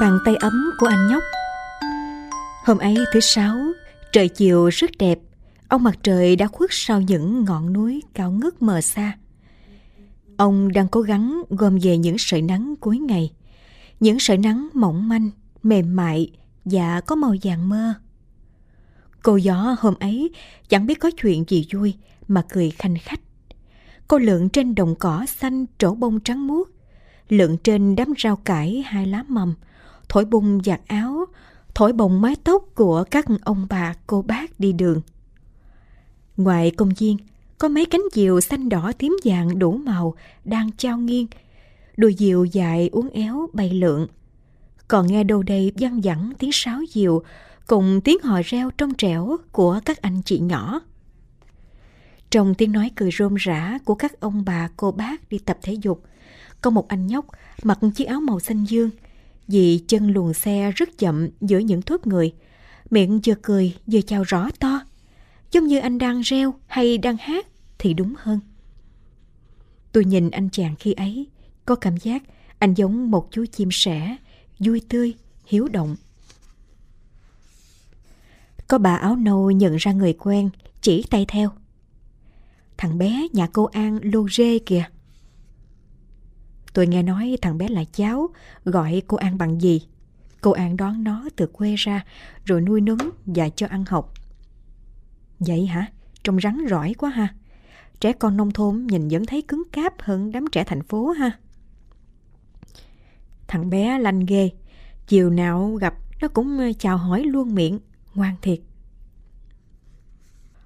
Bàn tay ấm của anh nhóc. Hôm ấy thứ sáu Trời chiều rất đẹp. Ông mặt trời đã khuất sau những ngọn núi cao ngất mờ xa. Ông đang cố gắng gom về những sợi nắng cuối ngày. Những sợi nắng mỏng manh, mềm mại và có màu vàng mơ. Cô gió hôm ấy chẳng biết có chuyện gì vui mà cười khanh khách. Cô lượn trên đồng cỏ xanh trổ bông trắng muốt Lượn trên đám rau cải hai lá mầm. Thổi bung giặt áo Thổi bồng mái tóc của các ông bà cô bác đi đường. Ngoài công viên Có mấy cánh diều xanh đỏ tím vàng đủ màu Đang trao nghiêng đuôi diều dài uốn éo bay lượn. Còn nghe đâu đây văng vẳng tiếng sáo diều Cùng tiếng hò reo trong trẻo của các anh chị nhỏ. Trong tiếng nói cười rôm rã của các ông bà cô bác đi tập thể dục, có một anh nhóc mặc chiếc áo màu xanh dương, vì chân luồn xe rất chậm giữa những thốt người, miệng vừa cười vừa chào rõ to, giống như anh đang reo hay đang hát thì đúng hơn. Tôi nhìn anh chàng khi ấy, có cảm giác anh giống một chú chim sẻ, vui tươi, hiếu động. Có bà áo nâu nhận ra người quen, chỉ tay theo. Thằng bé nhà cô An lô rê kìa. Tôi nghe nói thằng bé là cháu, gọi cô An bằng gì. Cô An đón nó từ quê ra, rồi nuôi nấng và cho ăn học. Vậy hả? Trông rắn rỏi quá ha. Trẻ con nông thôn nhìn vẫn thấy cứng cáp hơn đám trẻ thành phố ha. Thằng bé lanh ghê, chiều nào gặp nó cũng ờ, chào hỏi luôn miệng, ngoan thiệt.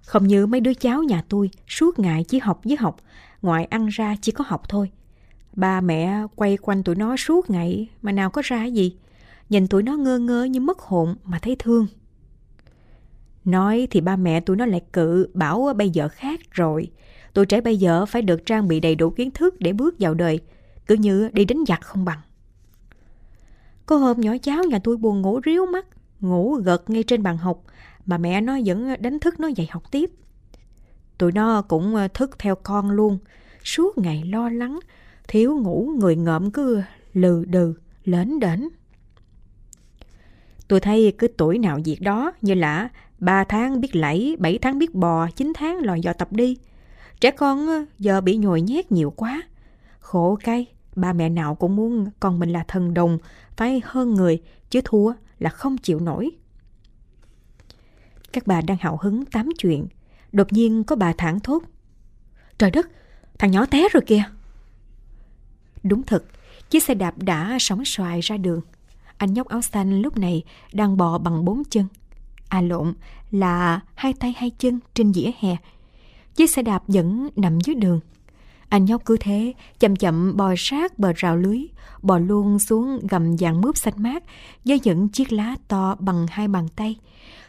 Không như mấy đứa cháu nhà tôi suốt ngày chỉ học với học, ngoại ăn ra chỉ có học thôi. Ba mẹ quay quanh tụi nó suốt ngày mà nào có ra gì. Nhìn tụi nó ngơ ngơ như mất hồn mà thấy thương. Nói thì ba mẹ tụi nó lại cự bảo bây giờ khác rồi. Tụi trẻ bây giờ phải được trang bị đầy đủ kiến thức để bước vào đời. Cứ như đi đánh giặc không bằng. Có hôm nhỏ cháu nhà tôi buồn ngủ ríu mắt, ngủ gật ngay trên bàn học mà mẹ nó vẫn đánh thức nó dạy học tiếp. Tụi nó cũng thức theo con luôn, suốt ngày lo lắng, thiếu ngủ người ngợm cứ lừ đừ, lến đến. Tôi thấy cứ tuổi nào việc đó như là 3 tháng biết lẫy, 7 tháng biết bò, 9 tháng lòi dò tập đi. Trẻ con ờ, giờ bị nhồi nhét nhiều quá. Khổ cay, ba mẹ nào cũng muốn con mình là thần đồng, phải hơn người, chứ thua là không chịu nổi. Các bà đang hào hứng tám chuyện. Đột nhiên có bà thẳng thốt. Trời đất, thằng nhỏ té rồi kìa. Đúng thật, chiếc xe đạp đã sóng xoài ra đường. Anh nhóc áo xanh lúc này đang bò bằng bốn chân. À lộn, là hai tay hai chân trên dĩa hè. Chiếc xe đạp vẫn nằm dưới đường. Anh nhóc cứ thế, chậm chậm bò sát bờ rào lưới, bò luôn xuống gầm dạng mướp xanh mát, với những chiếc lá to bằng hai bàn tay,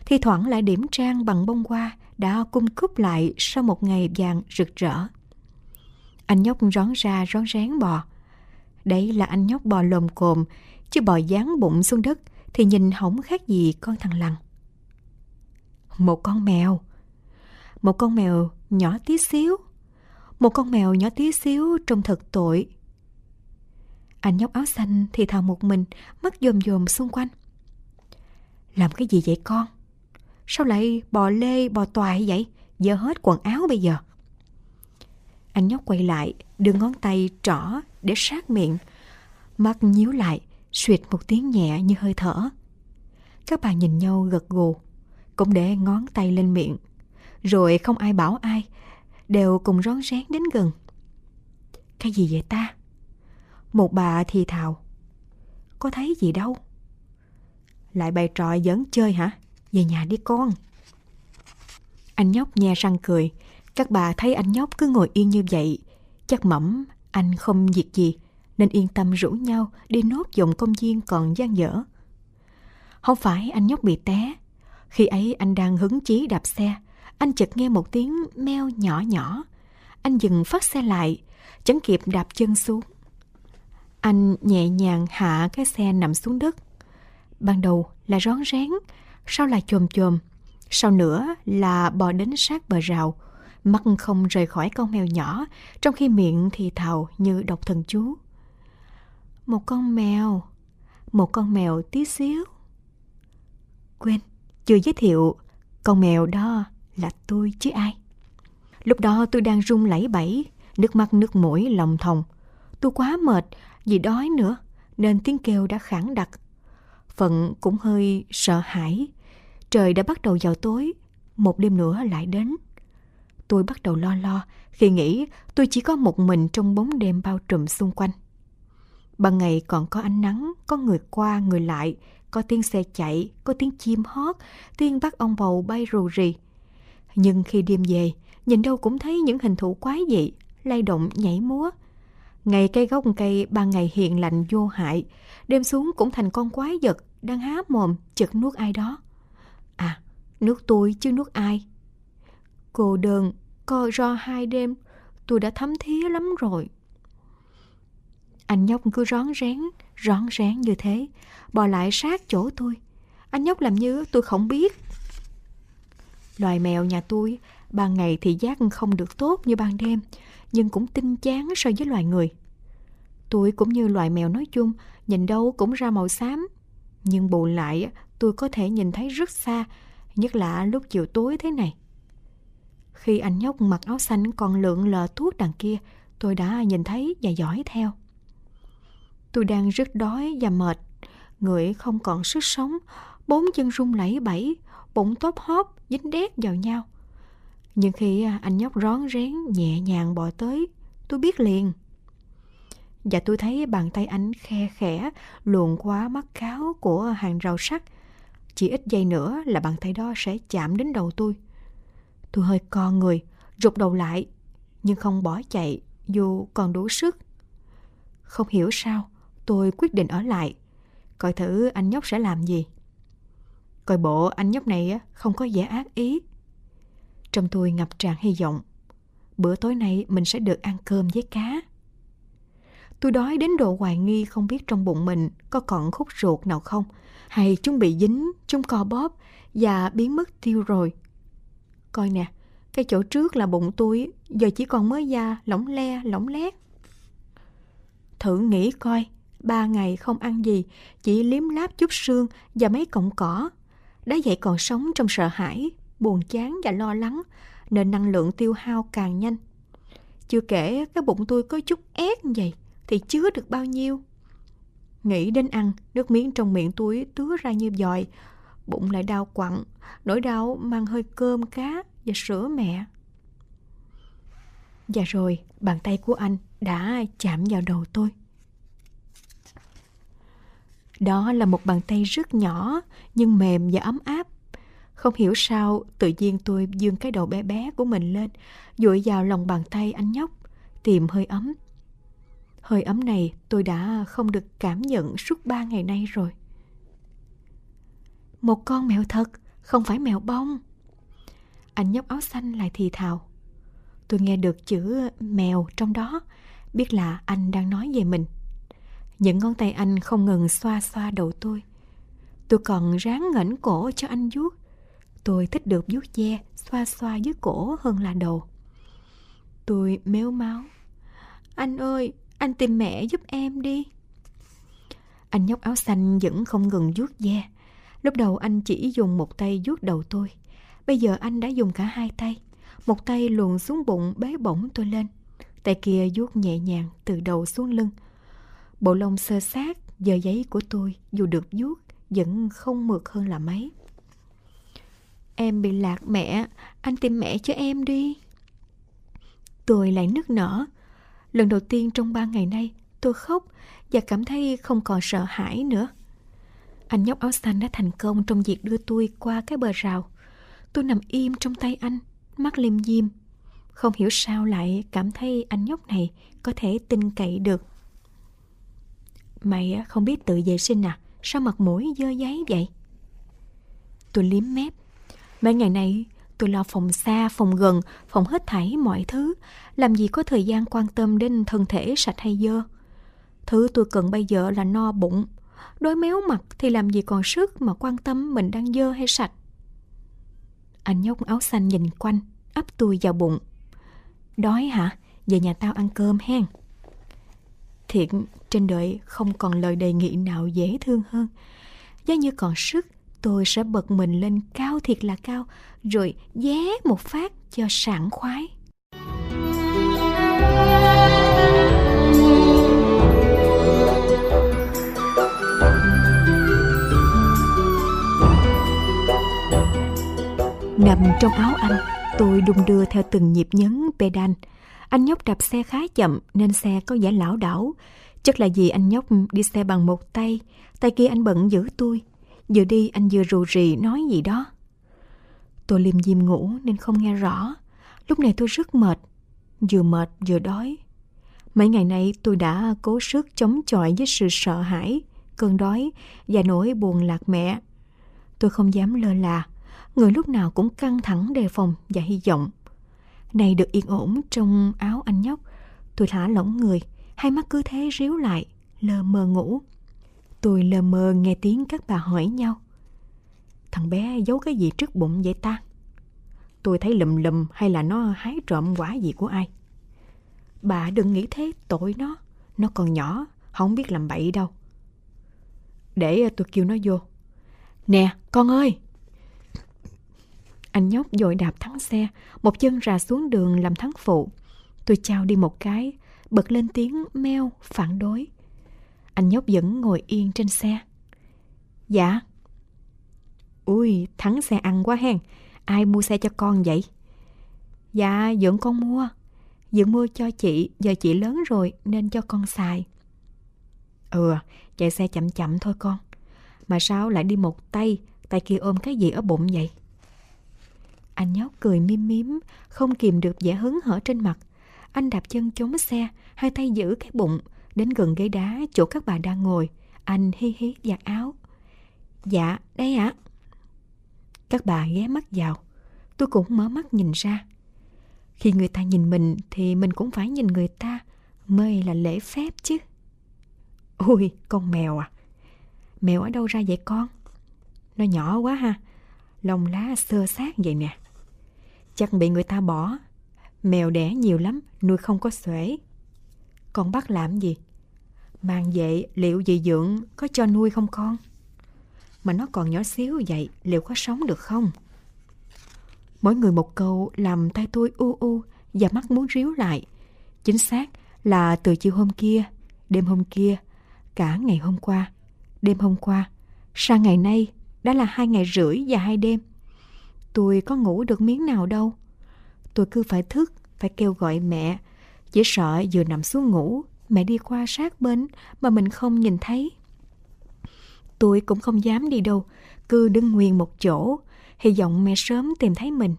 thi thoảng lại điểm trang bằng bông hoa đã cung cúp lại sau một ngày vàng rực rỡ. Anh nhóc rón ra rón rén bò. Đấy là anh nhóc bò lồm cồm, chứ bò dán bụng xuống đất thì nhìn hỏng khác gì con thằng lằn. Một con mèo. Một con mèo nhỏ tí xíu. Một con mèo nhỏ tí xíu trông thật tội. Anh nhóc áo xanh thì thào một mình, mắt dòm dòm xung quanh. Làm cái gì vậy con? Sao lại bò lê bò toại vậy Giờ hết quần áo bây giờ Anh nhóc quay lại Đưa ngón tay trỏ để sát miệng. Mắt nhíu lại Xuyệt một tiếng nhẹ như hơi thở. Các bà nhìn nhau gật gù, Cũng để ngón tay lên miệng. Rồi không ai bảo ai, Đều cùng rón rén đến gần. Cái gì vậy ta? Một bà thì thào. Có thấy gì đâu. Lại bày trò giỡn chơi hả? Về nhà đi con. Anh nhóc nhe răng cười. Các bà thấy anh nhóc cứ ngồi yên như vậy. Chắc mẩm anh không việc gì nên yên tâm rủ nhau đi nốt dòng công viên còn gian dở. Không phải anh nhóc bị té. Khi ấy anh đang hứng chí đạp xe, anh chợt nghe một tiếng meo nhỏ nhỏ. Anh dừng phát xe lại, chẳng kịp đạp chân xuống. Anh nhẹ nhàng hạ cái xe nằm xuống đất. Ban đầu là rón rén, sau là chồm chồm, sau nữa là bò đến sát bờ rào, mắt không rời khỏi con mèo nhỏ, trong khi miệng thì thào như đọc thần chú. Một con mèo, một con mèo tí xíu. Quên, chưa giới thiệu, con mèo đó là tôi chứ ai. Lúc đó tôi đang run lẩy bẩy, nước mắt nước mũi lòng thòng. Tôi quá mệt vì đói nữa, nên tiếng kêu đã khản đặc. Phận cũng hơi sợ hãi. Trời đã bắt đầu vào tối, một đêm nữa lại đến. Tôi bắt đầu lo lo khi nghĩ tôi chỉ có một mình trong bóng đêm bao trùm xung quanh. Ban ngày còn có ánh nắng, có người qua người lại, có tiếng xe chạy, có tiếng chim hót, tiếng bắt ong bầu bay rù rì. Nhưng khi đêm về, nhìn đâu cũng thấy những hình thù quái dị, lay động nhảy múa. Ngày cây gốc cây ban ngày hiện lạnh vô hại, đêm xuống cũng thành con quái vật đang há mồm chực nuốt ai đó. À, nước tôi chứ nuốt ai. Cô đơn, co ro hai đêm, tôi đã thấm thía lắm rồi. Anh nhóc cứ rón rén, rón rén như thế, bò lại sát chỗ tôi. Anh nhóc làm như tôi không biết. Loài mèo nhà tôi, ban ngày thì giác không được tốt như ban đêm, nhưng cũng tinh chán so với loài người. Tôi cũng như loài mèo nói chung, nhìn đâu cũng ra màu xám. Nhưng bù lại, tôi có thể nhìn thấy rất xa, nhất là lúc chiều tối thế này. Khi anh nhóc mặc áo xanh còn lượn lờ thuốc đằng kia, tôi đã nhìn thấy và dõi theo. Tôi đang rất đói và mệt, người không còn sức sống, bốn chân run lẩy bẩy, bụng tóp hóp, dính đét vào nhau. Nhưng khi anh nhóc rón rén nhẹ nhàng bò tới, tôi biết liền. Và tôi thấy bàn tay anh khe khẽ luồn qua mắt cáo của hàng rào sắt. Chỉ ít giây nữa là bàn tay đó sẽ chạm đến đầu tôi. Tôi hơi co người, rụt đầu lại, nhưng không bỏ chạy dù còn đủ sức. Không hiểu sao, tôi quyết định ở lại, coi thử anh nhóc sẽ làm gì. Coi bộ anh nhóc này không có vẻ ác ý. Trong tôi ngập tràn hy vọng. Bữa tối nay mình sẽ được ăn cơm với cá. Tôi đói đến độ hoài nghi không biết trong bụng mình có còn khúc ruột nào không, hay chúng bị dính, chúng co bóp và biến mất tiêu rồi. Coi nè, cái chỗ trước là bụng tôi, giờ chỉ còn mới da lỏng le, lỏng lét. Thử nghĩ coi, ba ngày không ăn gì, chỉ liếm láp chút xương và mấy cọng cỏ. Đã vậy còn sống trong sợ hãi, buồn chán và lo lắng, nên năng lượng tiêu hao càng nhanh. Chưa kể cái bụng tôi có chút ép vậy, thì chứa được bao nhiêu. Nghĩ đến ăn, nước miếng trong miệng tôi tứa ra như dòi, bụng lại đau quặn, nỗi đau mang hơi cơm cá và sữa mẹ. Và rồi, bàn tay của anh đã chạm vào đầu tôi. Đó là một bàn tay rất nhỏ nhưng mềm và ấm áp. Không hiểu sao tự nhiên tôi dương cái đầu bé bé của mình lên, dụi vào lòng bàn tay anh nhóc, tìm hơi ấm. Hơi ấm này tôi đã không được cảm nhận suốt ba ngày nay rồi. Một con mèo thật, không phải mèo bông. Anh nhóc áo xanh lại thì thào. Tôi nghe được chữ mèo trong đó, biết là anh đang nói về mình. Những ngón tay anh không ngừng xoa xoa đầu tôi. Tôi còn ráng ngẩng cổ cho anh vuốt. Tôi thích được vuốt ve, xoa xoa dưới cổ hơn là đầu. Tôi méo máu. Anh ơi, anh tìm mẹ giúp em đi. Anh nhóc áo xanh vẫn không ngừng vuốt ve. Lúc đầu anh chỉ dùng một tay vuốt đầu tôi. Bây giờ anh đã dùng cả hai tay. Một tay luồn xuống bụng bế bổng tôi lên. Tay kia vuốt nhẹ nhàng từ đầu xuống lưng. Bộ lông sơ sát, giờ giấy của tôi dù được vuốt vẫn không mượt hơn là mấy. Em bị lạc mẹ, anh tìm mẹ cho em đi. Tôi lại nức nở. Lần đầu tiên trong ba ngày nay, tôi khóc và cảm thấy không còn sợ hãi nữa. Anh nhóc áo xanh đã thành công trong việc đưa tôi qua cái bờ rào. Tôi nằm im trong tay anh, mắt liêm diêm. Không hiểu sao lại cảm thấy anh nhóc này có thể tin cậy được. Mày không biết tự vệ sinh à? Sao mặt mũi dơ giấy vậy? Tôi liếm mép. Mấy ngày nay tôi lo phòng xa, phòng gần, phòng hết thảy mọi thứ. Làm gì có thời gian quan tâm đến thân thể sạch hay dơ. Thứ tôi cần bây giờ là no bụng. Đói méo mặt thì làm gì còn sức mà quan tâm mình đang dơ hay sạch. Anh nhóc áo xanh nhìn quanh, ấp tôi vào bụng. Đói hả? Về nhà tao ăn cơm hen. Thiện trên đời không còn lời đề nghị nào dễ thương hơn. Giá như còn sức, tôi sẽ bật mình lên cao thiệt là cao, rồi vé một phát cho sảng khoái. Nằm trong áo anh, tôi đung đưa theo từng nhịp nhấn pedal. Anh nhóc đạp xe khá chậm nên xe có vẻ lão đảo. Chắc là vì anh nhóc đi xe bằng một tay, tay kia anh bận giữ tôi. Vừa đi anh vừa rù rì nói gì đó. Tôi liêm diêm ngủ nên không nghe rõ. Lúc này tôi rất mệt, vừa mệt vừa đói. Mấy ngày nay tôi đã cố sức chống chọi với sự sợ hãi, cơn đói và nỗi buồn lạc mẹ. Tôi không dám lơ là, người lúc nào cũng căng thẳng đề phòng và hy vọng. Này được yên ổn trong áo anh nhóc, tôi thả lỏng người, hai mắt cứ thế ríu lại, lờ mờ ngủ. Tôi lờ mờ nghe tiếng các bà hỏi nhau. Thằng bé giấu cái gì trước bụng vậy ta? Tôi thấy lùm lùm hay là nó hái trộm quả gì của ai? Bà đừng nghĩ thế tội nó, nó còn nhỏ, không biết làm bậy đâu. Để tôi kêu nó vô. Nè, con ơi! Anh nhóc dội đạp thắng xe, một chân rà xuống đường làm thắng phụ. Tôi trao đi một cái, bật lên tiếng meo phản đối. Anh nhóc vẫn ngồi yên trên xe. Dạ. Ui, thắng xe ăn quá hen. Ai mua xe cho con vậy? Dạ, dưỡng con mua. Dưỡng mua cho chị, giờ chị lớn rồi nên cho con xài. Ừ, chạy xe chậm chậm thôi con. Mà sao lại đi một tay, tay kia ôm cái gì ở bụng vậy? Anh nhóc cười mím mím, không kìm được vẻ hứng hở trên mặt. Anh đạp chân chống xe, hai tay giữ cái bụng, đến gần ghế đá chỗ các bà đang ngồi. Anh hí hí giặt áo. Dạ, đây ạ. À. Các bà ghé mắt vào. Tôi cũng mở mắt nhìn ra. Khi người ta nhìn mình thì mình cũng phải nhìn người ta mới là lễ phép chứ. Ui, con mèo à? Mèo ở đâu ra vậy con? Nó nhỏ quá ha. Lông lá sơ sát vậy nè. Chắc bị người ta bỏ. Mèo đẻ nhiều lắm, nuôi không có xuể. Con bắt làm gì? Mang vậy liệu dì dưỡng có cho nuôi không con? Mà nó còn nhỏ xíu vậy, liệu có sống được không? Mỗi người một câu làm tay tôi u u và mắt muốn ríu lại. Chính xác là từ chiều hôm kia, đêm hôm kia, cả ngày hôm qua, đêm hôm qua, sang ngày nay đã là hai ngày rưỡi và hai đêm. Tôi có ngủ được miếng nào đâu. Tôi cứ phải thức, phải kêu gọi mẹ. Chỉ sợ vừa nằm xuống ngủ, mẹ đi qua sát bên mà mình không nhìn thấy. Tôi cũng không dám đi đâu, cứ đứng nguyên một chỗ, hy vọng mẹ sớm tìm thấy mình.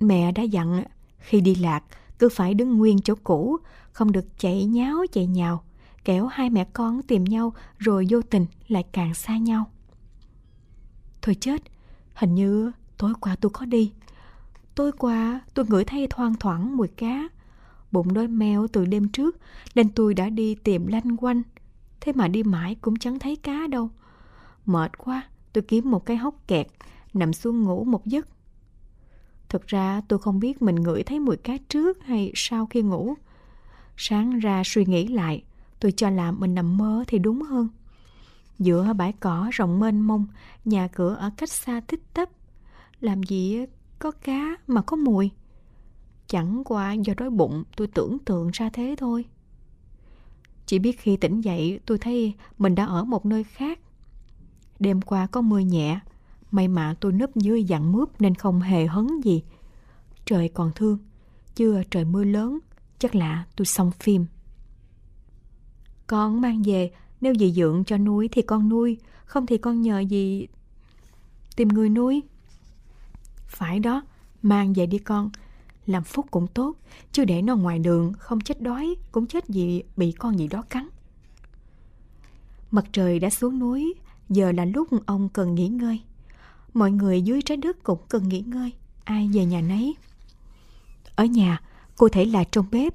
Mẹ đã dặn khi đi lạc cứ phải đứng nguyên chỗ cũ, không được chạy nháo chạy nhào, kẻo hai mẹ con tìm nhau rồi vô tình lại càng xa nhau. Thôi chết, hình như tối qua tôi có đi. Tối qua tôi ngửi thấy thoang thoảng mùi cá. Bụng đói meo từ đêm trước nên tôi đã đi tìm lanh quanh. Thế mà đi mãi cũng chẳng thấy cá đâu. Mệt quá, tôi kiếm một cái hốc kẹt, nằm xuống ngủ một giấc. Thực ra tôi không biết mình ngửi thấy mùi cá trước hay sau khi ngủ. Sáng ra suy nghĩ lại, tôi cho là mình nằm mơ thì đúng hơn. Giữa bãi cỏ rộng mênh mông, nhà cửa ở cách xa tích tấp. Làm gì có cá mà có mùi. Chẳng qua do đói bụng tôi tưởng tượng ra thế thôi. Chỉ biết khi tỉnh dậy tôi thấy mình đã ở một nơi khác. Đêm qua có mưa nhẹ, may mà tôi núp dưới dặn mướp nên không hề hấn gì. Trời còn thương, chưa trời mưa lớn, chắc là tôi xong phim. Con mang về nếu dì dưỡng cho nuôi thì con nuôi, không thì con nhờ gì tìm người nuôi. Phải đó, mang về đi con. Làm phúc cũng tốt, chứ để nó ngoài đường không chết đói cũng chết gì bị con gì đó cắn. Mặt trời đã xuống núi, giờ là lúc ông cần nghỉ ngơi. Mọi người dưới trái đất cũng cần nghỉ ngơi, ai về nhà nấy. Ở nhà, cô thể là trong bếp,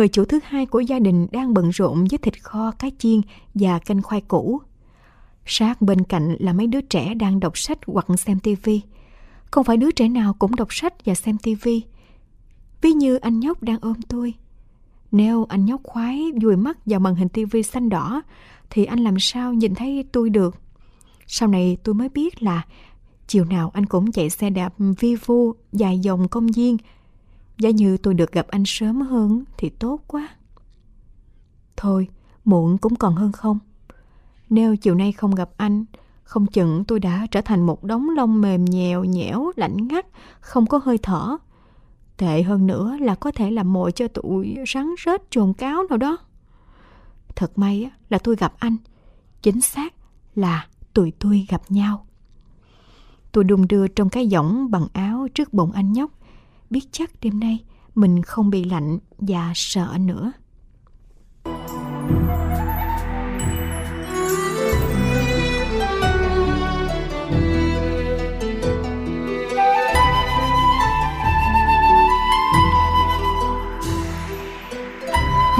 người chủ thứ hai của gia đình đang bận rộn với thịt kho, cá chiên và canh khoai củ. Sát bên cạnh là mấy đứa trẻ đang đọc sách hoặc xem tivi. Không phải đứa trẻ nào cũng đọc sách và xem tivi. Ví như anh nhóc đang ôm tôi. Nếu anh nhóc khoái dùi mắt vào màn hình tivi xanh đỏ thì anh làm sao nhìn thấy tôi được. Sau này tôi mới biết là chiều nào anh cũng chạy xe đạp vi vu dài dòng công viên. Giá như tôi được gặp anh sớm hơn thì tốt quá. Thôi, muộn cũng còn hơn không. Nếu chiều nay không gặp anh, không chừng tôi đã trở thành một đống lông mềm nhèo nhẽo, lạnh ngắt, không có hơi thở. Tệ hơn nữa là có thể làm mồi cho tụi rắn rết chuồn cáo nào đó. Thật may là tôi gặp anh. Chính xác là tụi tôi gặp nhau. Tôi đung đưa trong cái giỏng bằng áo trước bụng anh nhóc. Biết chắc đêm nay mình không bị lạnh và sợ nữa.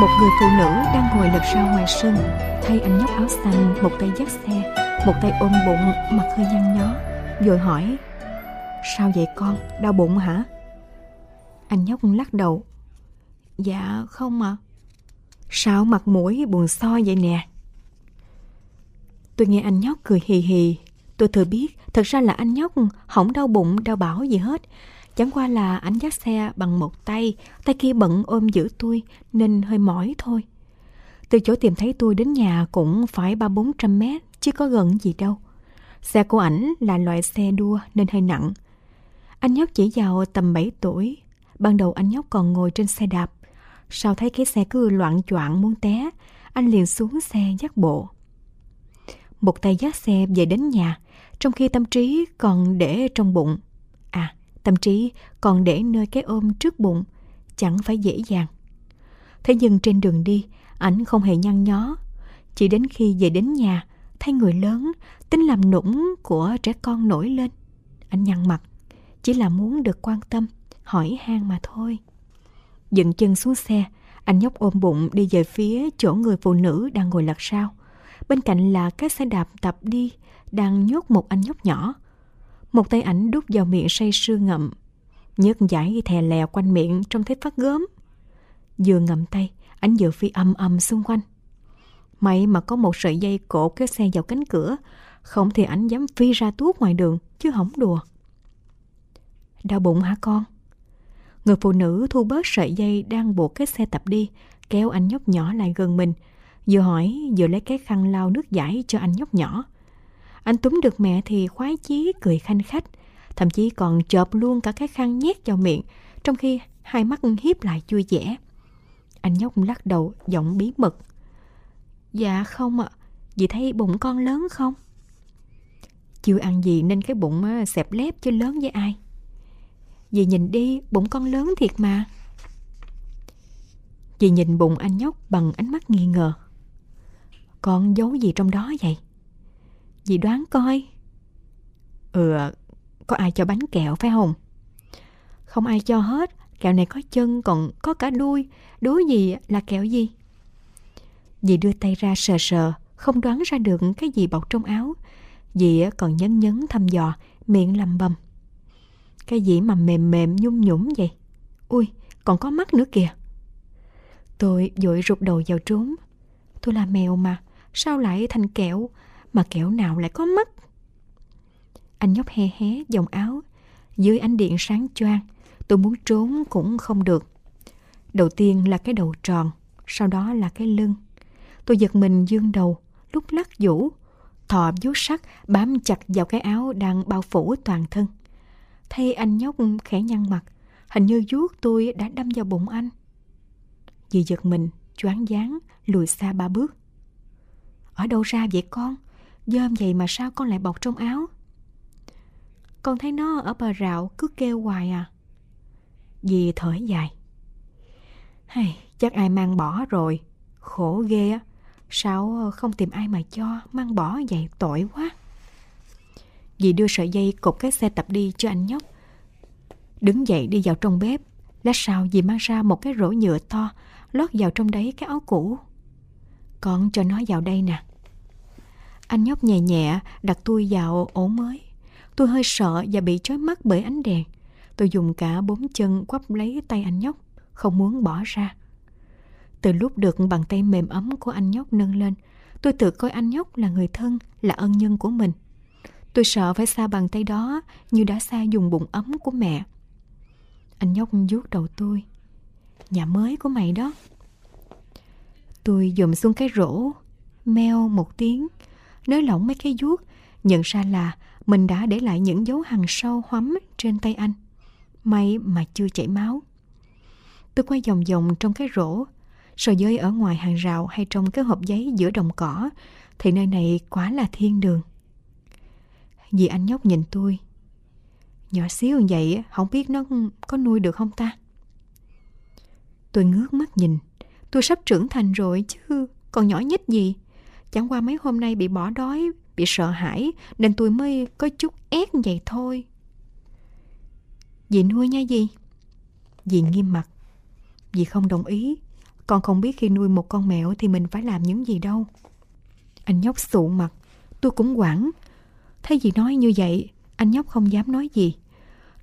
Một người phụ nữ đang ngồi lật ra ngoài sân, Thay anh nhóc áo xanh, Một tay dắt xe, Một tay ôm bụng, Mặt hơi nhăn nhó, Rồi hỏi, Sao vậy con? Đau bụng hả? Anh nhóc lắc đầu Dạ không ạ à. Sao mặt mũi buồn so vậy nè Tôi nghe anh nhóc cười hì hì Tôi thừa biết Thật ra là anh nhóc không đau bụng đau bảo gì hết Chẳng qua là anh dắt xe bằng một tay, tay kia bận ôm giữ tôi nên hơi mỏi thôi. Từ chỗ tìm thấy tôi đến nhà cũng phải ba bốn trăm mét, chứ có gần gì đâu. Xe của ảnh là loại xe đua nên hơi nặng. Anh nhóc chỉ vào tầm 7 tuổi. Ban đầu anh nhóc còn ngồi trên xe đạp. Sau thấy cái xe cứ loạn choạng muốn té, anh liền xuống xe dắt bộ. Một tay dắt xe về đến nhà, trong khi tâm trí còn để trong bụng. À, tâm trí còn để nơi cái ôm trước bụng, chẳng phải dễ dàng. Thế nhưng trên đường đi, ảnh không hề nhăn nhó. Chỉ đến khi về đến nhà, thấy người lớn, tính làm nũng của trẻ con nổi lên. Anh nhăn mặt, chỉ là muốn được quan tâm, hỏi han mà thôi. Dựng chân xuống xe, anh nhóc ôm bụng đi về phía chỗ người phụ nữ đang ngồi lật sao. Bên cạnh là cái xe đạp tập đi, đang nhốt một anh nhóc nhỏ. Một tay ảnh đút vào miệng say sưa ngậm. Nhớt giải thè lè quanh miệng trong thế phát gớm. Vừa ngậm tay, ảnh vừa phi âm âm xung quanh. May mà có một sợi dây cổ kéo xe vào cánh cửa, không thì ảnh dám phi ra tuốt ngoài đường, chứ hỏng đùa. Đau bụng hả con? Người phụ nữ thu bớt sợi dây đang buộc cái xe tập đi, kéo anh nhóc nhỏ lại gần mình, vừa hỏi vừa lấy cái khăn lau nước giải cho anh nhóc nhỏ. Anh túm được mẹ thì khoái chí cười khanh khách, thậm chí còn chộp luôn cả cái khăn nhét vào miệng, trong khi hai mắt hiếp lại vui vẻ. Anh nhóc lắc đầu, giọng bí mật. Dạ không ạ, à, dì thấy bụng con lớn không? Chưa ăn gì nên cái bụng xẹp lép chứ lớn với ai. Dì nhìn đi, bụng con lớn thiệt mà. Dì nhìn bụng anh nhóc bằng ánh mắt nghi ngờ. Con giấu gì trong đó vậy? Dì đoán coi. Ừ, có ai cho bánh kẹo phải không? Không ai cho hết, kẹo này có chân còn có cả đuôi, đố gì là kẹo gì? Dì đưa tay ra sờ sờ, không đoán ra được cái gì bọc trong áo. Dì còn nhấn nhấn thăm dò, miệng lầm bầm. Cái gì mà mềm mềm nhung nhũng vậy? Ui, còn có mắt nữa kìa. Tôi vội rụt đầu vào trốn. Tôi là mèo mà, sao lại thành kẹo? mà kẹo nào lại có mắt. Anh nhóc he hé dòng áo, dưới ánh điện sáng choang, tôi muốn trốn cũng không được. Đầu tiên là cái đầu tròn, sau đó là cái lưng. Tôi giật mình dương đầu, lúc lắc vũ, thọ vuốt sắt bám chặt vào cái áo đang bao phủ toàn thân. Thay anh nhóc khẽ nhăn mặt, hình như vuốt tôi đã đâm vào bụng anh. Dì giật mình, choáng váng, lùi xa ba bước. Ở đâu ra vậy con? Dơm vậy mà sao con lại bọc trong áo Con thấy nó ở bờ rạo cứ kêu hoài à Dì thở dài hay, Chắc ai mang bỏ rồi Khổ ghê á Sao không tìm ai mà cho Mang bỏ vậy tội quá Dì đưa sợi dây cột cái xe tập đi cho anh nhóc Đứng dậy đi vào trong bếp Lát sau dì mang ra một cái rổ nhựa to Lót vào trong đấy cái áo cũ Con cho nó vào đây nè anh nhóc nhẹ nhẹ đặt tôi vào ổ mới. Tôi hơi sợ và bị chói mắt bởi ánh đèn. Tôi dùng cả bốn chân quắp lấy tay anh nhóc, không muốn bỏ ra. Từ lúc được bàn tay mềm ấm của anh nhóc nâng lên, tôi tự coi anh nhóc là người thân, là ân nhân của mình. Tôi sợ phải xa bàn tay đó như đã xa dùng bụng ấm của mẹ. Anh nhóc vuốt đầu tôi. Nhà mới của mày đó. Tôi dùm xuống cái rổ, meo một tiếng, nới lỏng mấy cái vuốt, nhận ra là mình đã để lại những dấu hằn sâu hoắm trên tay anh. May mà chưa chảy máu. Tôi quay vòng vòng trong cái rổ, sờ dơi ở ngoài hàng rào hay trong cái hộp giấy giữa đồng cỏ, thì nơi này quá là thiên đường. Vì anh nhóc nhìn tôi, nhỏ xíu vậy không biết nó có nuôi được không ta? Tôi ngước mắt nhìn, tôi sắp trưởng thành rồi chứ, còn nhỏ nhất gì. Chẳng qua mấy hôm nay bị bỏ đói, bị sợ hãi nên tôi mới có chút ép vậy thôi. Dì nuôi nha gì? Dì nghiêm mặt. Dì không đồng ý. Con không biết khi nuôi một con mèo thì mình phải làm những gì đâu. Anh nhóc sụ mặt. Tôi cũng quảng. Thấy dì nói như vậy, anh nhóc không dám nói gì.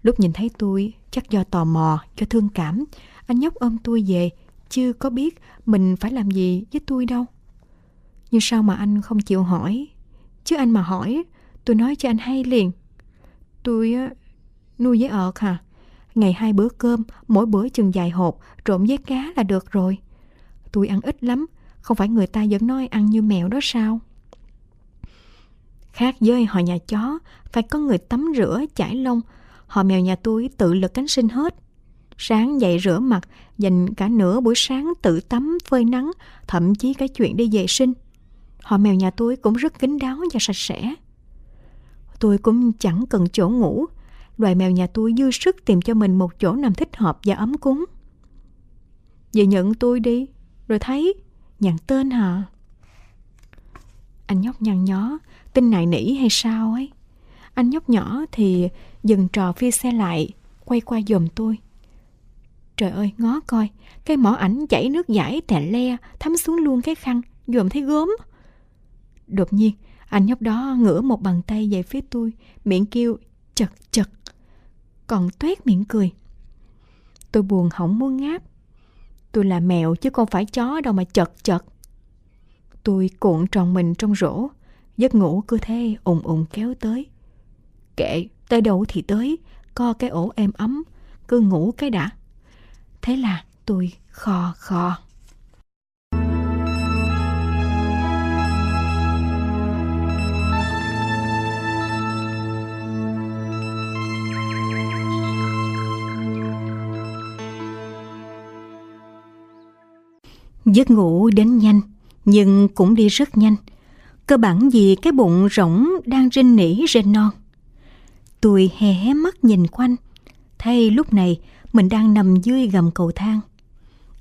Lúc nhìn thấy tôi, chắc do tò mò, do thương cảm, anh nhóc ôm tôi về, chưa có biết mình phải làm gì với tôi đâu. Nhưng sao mà anh không chịu hỏi? Chứ anh mà hỏi, tôi nói cho anh hay liền. Tôi nuôi với ợt hả? Ngày hai bữa cơm, mỗi bữa chừng dài hộp, trộn với cá là được rồi. Tôi ăn ít lắm, không phải người ta vẫn nói ăn như mèo đó sao? Khác với họ nhà chó, phải có người tắm rửa, chải lông. Họ mèo nhà tôi tự lực cánh sinh hết. Sáng dậy rửa mặt, dành cả nửa buổi sáng tự tắm, phơi nắng, thậm chí cái chuyện đi vệ sinh. Họ mèo nhà tôi cũng rất kín đáo và sạch sẽ. Tôi cũng chẳng cần chỗ ngủ. Loài mèo nhà tôi dư sức tìm cho mình một chỗ nằm thích hợp và ấm cúng. về nhận tôi đi, rồi thấy, nhận tên hả? Anh nhóc nhăn nhó, tin nại nỉ hay sao ấy. Anh nhóc nhỏ thì dừng trò phi xe lại, quay qua dòm tôi. Trời ơi, ngó coi, cái mỏ ảnh chảy nước giải tè le, thấm xuống luôn cái khăn, dòm thấy gớm. Đột nhiên, anh nhóc đó ngửa một bàn tay về phía tôi, miệng kêu chật chật. Còn toét miệng cười. Tôi buồn hỏng muốn ngáp. Tôi là mèo chứ không phải chó đâu mà chật chật. Tôi cuộn tròn mình trong rổ, giấc ngủ cứ thế ùng ùng kéo tới. Kệ, tới đâu thì tới, co cái ổ êm ấm, cứ ngủ cái đã. Thế là tôi khò khò. Giấc ngủ đến nhanh, nhưng cũng đi rất nhanh. Cơ bản vì cái bụng rỗng đang rinh nỉ rên non. Tôi hé hé mắt nhìn quanh, thay lúc này mình đang nằm dưới gầm cầu thang.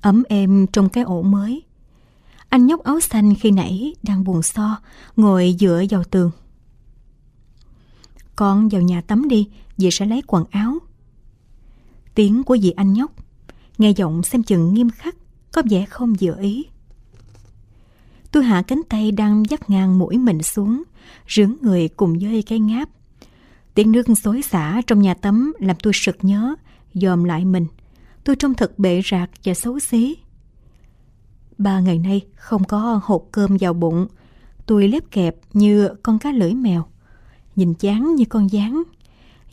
Ấm êm trong cái ổ mới. Anh nhóc áo xanh khi nãy đang buồn so, ngồi dựa vào tường. Con vào nhà tắm đi, dì sẽ lấy quần áo. Tiếng của dì anh nhóc, nghe giọng xem chừng nghiêm khắc, có vẻ không vừa ý. Tôi hạ cánh tay đang dắt ngang mũi mình xuống, rướng người cùng với cái ngáp. Tiếng nước xối xả trong nhà tắm làm tôi sực nhớ, dòm lại mình. Tôi trông thật bệ rạc và xấu xí. Ba ngày nay không có hột cơm vào bụng. Tôi lép kẹp như con cá lưỡi mèo. Nhìn chán như con gián.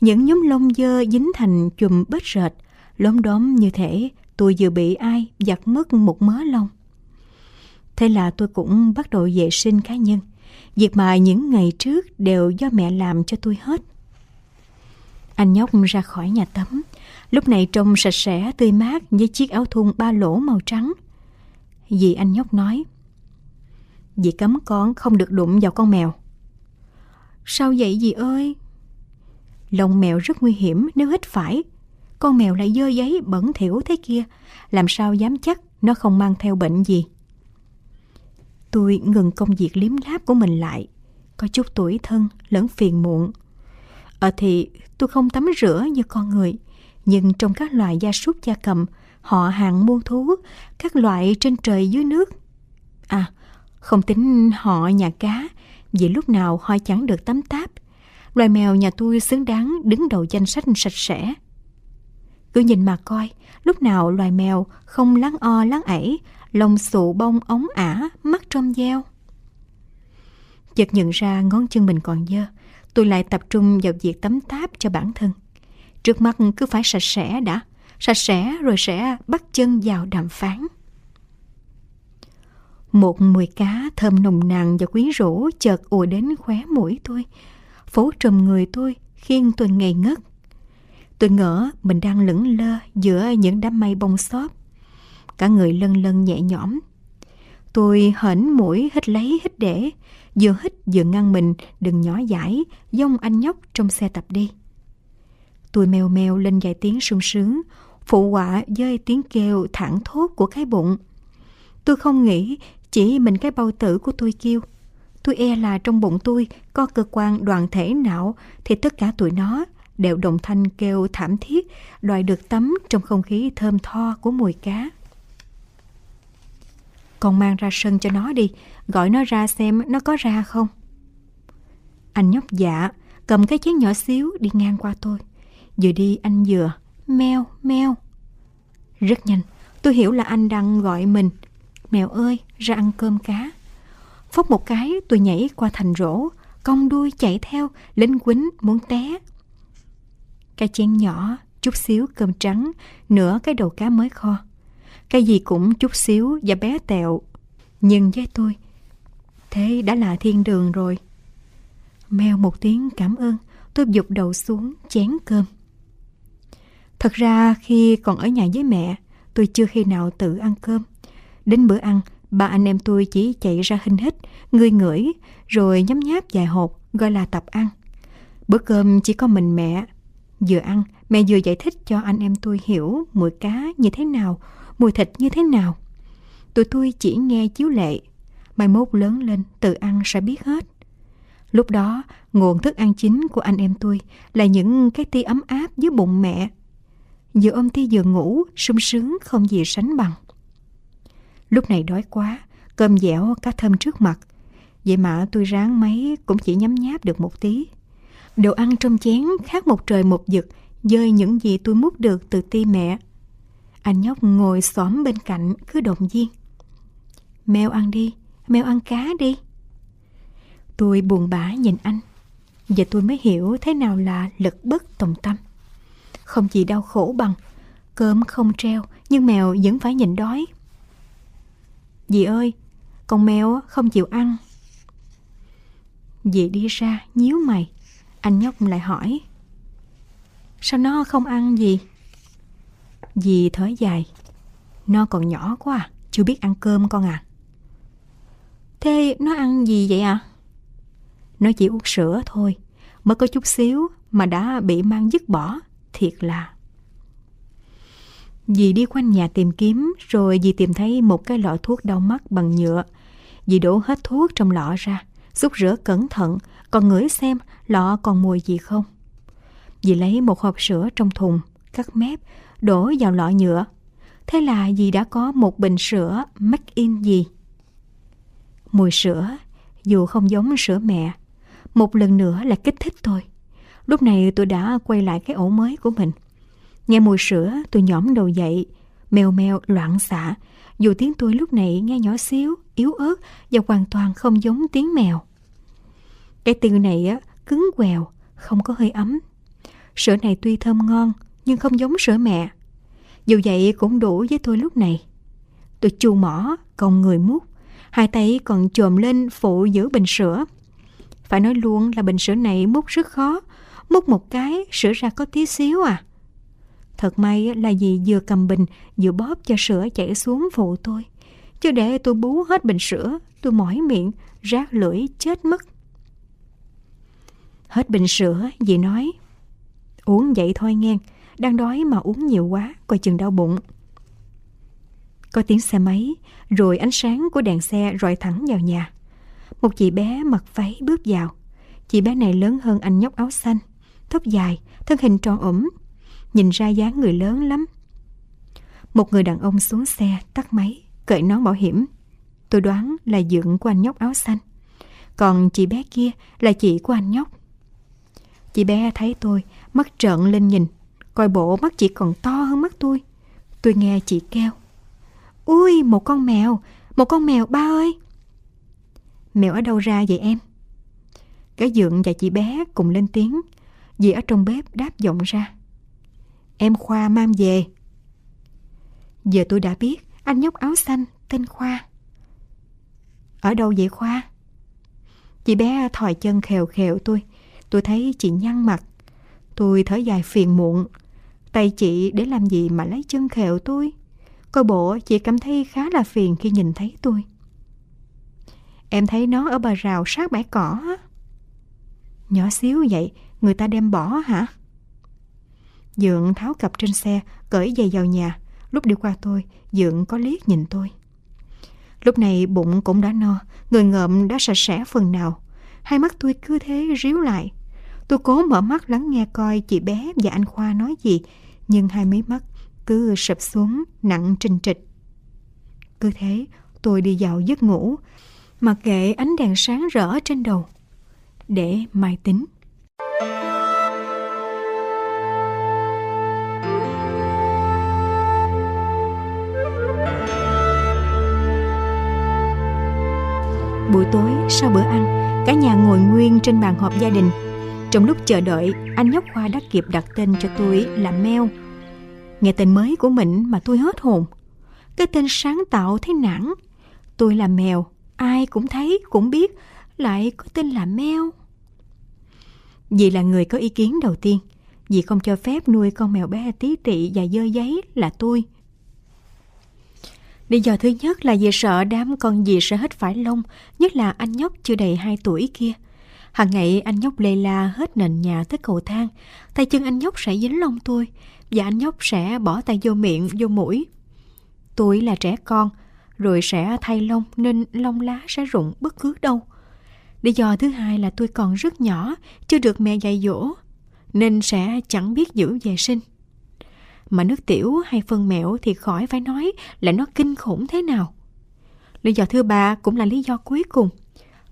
Những nhóm lông dơ dính thành chùm bết rệt, lốm đốm như thể tôi vừa bị ai giặt mất một mớ lông. Thế là tôi cũng bắt đầu vệ sinh cá nhân. Việc mà những ngày trước đều do mẹ làm cho tôi hết. Anh nhóc ra khỏi nhà tắm. Lúc này trông sạch sẽ, tươi mát với chiếc áo thun ba lỗ màu trắng. Dì anh nhóc nói. Dì cấm con không được đụng vào con mèo. Sao vậy dì ơi? Lông mèo rất nguy hiểm nếu hít phải con mèo lại dơ giấy bẩn thỉu thế kia, làm sao dám chắc nó không mang theo bệnh gì. Tôi ngừng công việc liếm láp của mình lại, có chút tuổi thân lẫn phiền muộn. Ở thì tôi không tắm rửa như con người, nhưng trong các loài gia súc gia cầm, họ hàng muôn thú, các loại trên trời dưới nước. À, không tính họ nhà cá, vì lúc nào họ chẳng được tắm táp. Loài mèo nhà tôi xứng đáng đứng đầu danh sách sạch sẽ. Cứ nhìn mà coi, lúc nào loài mèo không láng o láng ẩy, lông xù bông ống ả, mắt trong dao. Chợt nhận ra ngón chân mình còn dơ, tôi lại tập trung vào việc tắm táp cho bản thân. Trước mắt cứ phải sạch sẽ đã, sạch sẽ rồi sẽ bắt chân vào đàm phán. Một mùi cá thơm nồng nàn và quyến rũ chợt ùa đến khóe mũi tôi, phố trùm người tôi khiến tôi ngây ngất. Tôi ngỡ mình đang lững lơ giữa những đám mây bông xốp. Cả người lân lân nhẹ nhõm. Tôi hển mũi hít lấy hít để, vừa hít vừa ngăn mình đừng nhỏ dãi, dông anh nhóc trong xe tập đi. Tôi mèo mèo lên vài tiếng sung sướng, phụ họa dơi tiếng kêu thẳng thốt của cái bụng. Tôi không nghĩ chỉ mình cái bao tử của tôi kêu. Tôi e là trong bụng tôi có cơ quan đoàn thể não thì tất cả tụi nó đều đồng thanh kêu thảm thiết đòi được tắm trong không khí thơm tho của mùi cá. Con mang ra sân cho nó đi, gọi nó ra xem nó có ra không. Anh nhóc dạ, cầm cái chén nhỏ xíu đi ngang qua tôi. Vừa đi anh vừa, meo, meo. Rất nhanh, tôi hiểu là anh đang gọi mình. Mèo ơi, ra ăn cơm cá. Phốc một cái tôi nhảy qua thành rổ, cong đuôi chạy theo, lính quýnh muốn té. Cái chén nhỏ, chút xíu cơm trắng, nửa cái đầu cá mới kho. Cái gì cũng chút xíu và bé tẹo. Nhưng với tôi, thế đã là thiên đường rồi. Mèo một tiếng cảm ơn, tôi dục đầu xuống chén cơm. Thật ra khi còn ở nhà với mẹ, tôi chưa khi nào tự ăn cơm. Đến bữa ăn, ba anh em tôi chỉ chạy ra hình hít, người ngửi, rồi nhấm nháp vài hộp, gọi là tập ăn. Bữa cơm chỉ có mình mẹ. Vừa ăn, mẹ vừa giải thích cho anh em tôi hiểu mùi cá như thế nào, mùi thịt như thế nào. Tụi tôi chỉ nghe chiếu lệ. Mai mốt lớn lên, tự ăn sẽ biết hết. Lúc đó, nguồn thức ăn chính của anh em tôi là những cái ti ấm áp dưới bụng mẹ. Vừa ôm ti vừa ngủ, sung sướng không gì sánh bằng. Lúc này đói quá, cơm dẻo cá thơm trước mặt. Vậy mà tôi ráng mấy cũng chỉ nhấm nháp được một tí. Đồ ăn trong chén khác một trời một vực, dơi những gì tôi múc được từ ti mẹ. Anh nhóc ngồi xóm bên cạnh cứ động viên. Mèo ăn đi, mèo ăn cá đi. Tôi buồn bã nhìn anh. Giờ tôi mới hiểu thế nào là lực bất tòng tâm. Không chỉ đau khổ bằng cơm không treo nhưng mèo vẫn phải nhịn đói. Dì ơi, con mèo không chịu ăn. Dì đi ra nhíu mày. Anh nhóc lại hỏi. Sao nó không ăn gì? Dì thở dài. Nó còn nhỏ quá à, chưa biết ăn cơm con à. Thế nó ăn gì vậy ạ? À? Nó chỉ uống sữa thôi, mới có chút xíu mà đã bị mang dứt bỏ, thiệt là. Dì đi quanh nhà tìm kiếm, rồi dì tìm thấy một cái lọ thuốc đau mắt bằng nhựa. Dì đổ hết thuốc trong lọ ra, xúc rửa cẩn thận, còn ngửi xem lọ còn mùi gì không. Dì lấy một hộp sữa trong thùng, cắt mép, đổ vào lọ nhựa. Thế là dì đã có một bình sữa make in gì. Mùi sữa, dù không giống sữa mẹ, một lần nữa là kích thích tôi. Lúc này tôi đã quay lại cái ổ mới của mình. Nghe mùi sữa, tôi nhõm đầu dậy, mèo mèo loạn xạ, dù tiếng tôi lúc này nghe nhỏ xíu, yếu ớt và hoàn toàn không giống tiếng mèo. Cái từ này á, cứng quèo, không có hơi ấm. Sữa này tuy thơm ngon, nhưng không giống sữa mẹ. Dù vậy cũng đủ với tôi lúc này. Tôi chu mỏ, còng người mút, hai tay còn chồm lên phụ giữ bình sữa. Phải nói luôn là bình sữa này mút rất khó, mút một cái sữa ra có tí xíu à. Thật may là dì vừa cầm bình vừa bóp cho sữa chảy xuống phụ tôi. Chứ để tôi bú hết bình sữa, tôi mỏi miệng, rác lưỡi chết mất. Hết bình sữa, dì nói. Uống vậy thôi nghe, đang đói mà uống nhiều quá, coi chừng đau bụng. Có tiếng xe máy, rồi ánh sáng của đèn xe rọi thẳng vào nhà. Một chị bé mặc váy bước vào. Chị bé này lớn hơn anh nhóc áo xanh, tóc dài, thân hình tròn ổm, nhìn ra dáng người lớn lắm. Một người đàn ông xuống xe, tắt máy, cởi nón bảo hiểm. Tôi đoán là dưỡng của anh nhóc áo xanh. Còn chị bé kia là chị của anh nhóc. Chị bé thấy tôi, mắt trợn lên nhìn, coi bộ mắt chị còn to hơn mắt tôi. Tôi nghe chị kêu. Ui, một con mèo, một con mèo ba ơi. Mèo ở đâu ra vậy em? Cái dượng và chị bé cùng lên tiếng. Dì ở trong bếp đáp giọng ra. Em Khoa mang về. Giờ tôi đã biết anh nhóc áo xanh tên Khoa. Ở đâu vậy Khoa? Chị bé thòi chân khều khều tôi. Tôi thấy chị nhăn mặt. Tôi thở dài phiền muộn. Tay chị để làm gì mà lấy chân khều tôi? Coi bộ chị cảm thấy khá là phiền khi nhìn thấy tôi. Em thấy nó ở bờ rào sát bãi cỏ á. Nhỏ xíu vậy, người ta đem bỏ hả? Dượng tháo cặp trên xe, cởi giày vào nhà. Lúc đi qua tôi, Dượng có liếc nhìn tôi. Lúc này bụng cũng đã no, người ngợm đã sạch sẽ phần nào. Hai mắt tôi cứ thế ríu lại. Tôi cố mở mắt lắng nghe coi chị bé và anh Khoa nói gì, nhưng hai mí mắt cứ sập xuống nặng trinh trịch. Cứ thế, tôi đi dạo giấc ngủ, mặc kệ ánh đèn sáng rỡ trên đầu. Để mai tính. Buổi tối sau bữa ăn, cả nhà ngồi nguyên trên bàn họp gia đình. Trong lúc chờ đợi, anh nhóc Khoa đã kịp đặt tên cho tôi là Mel. Nghe tên mới của mình mà tôi hết hồn. Cái tên sáng tạo thế nản. Tôi là mèo, ai cũng thấy, cũng biết, lại có tên là Mel. Dì là người có ý kiến đầu tiên. Dì không cho phép nuôi con mèo bé tí tị và dơ giấy là tôi. Lý do thứ nhất là vì sợ đám con gì sẽ hết phải lông, nhất là anh nhóc chưa đầy 2 tuổi kia. Hàng ngày anh nhóc lê la hết nền nhà tới cầu thang, tay chân anh nhóc sẽ dính lông tôi, và anh nhóc sẽ bỏ tay vô miệng, vô mũi. Tôi là trẻ con, rồi sẽ thay lông nên lông lá sẽ rụng bất cứ đâu. Lý do thứ hai là tôi còn rất nhỏ, chưa được mẹ dạy dỗ, nên sẽ chẳng biết giữ vệ sinh. Mà nước tiểu hay phân mẹo thì khỏi phải nói là nó kinh khủng thế nào. Lý do thứ ba cũng là lý do cuối cùng.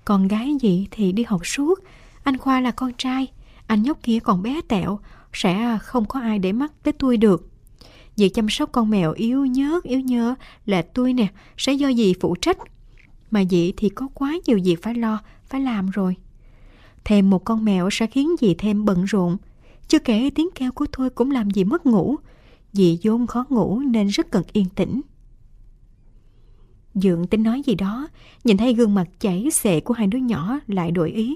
Con gái gì thì đi học suốt, anh Khoa là con trai, anh nhóc kia còn bé tẹo, sẽ không có ai để mắt tới tôi được. Việc chăm sóc con mèo yếu nhớt, yếu nhớ là tôi nè, sẽ do dì phụ trách. Mà dì thì có quá nhiều việc phải lo, phải làm rồi. Thêm một con mèo sẽ khiến dì thêm bận rộn. Chưa kể tiếng kêu của tôi cũng làm dì mất ngủ. Dì vốn khó ngủ nên rất cần yên tĩnh. Dượng tính nói gì đó, nhìn thấy gương mặt chảy xệ của hai đứa nhỏ lại đổi ý.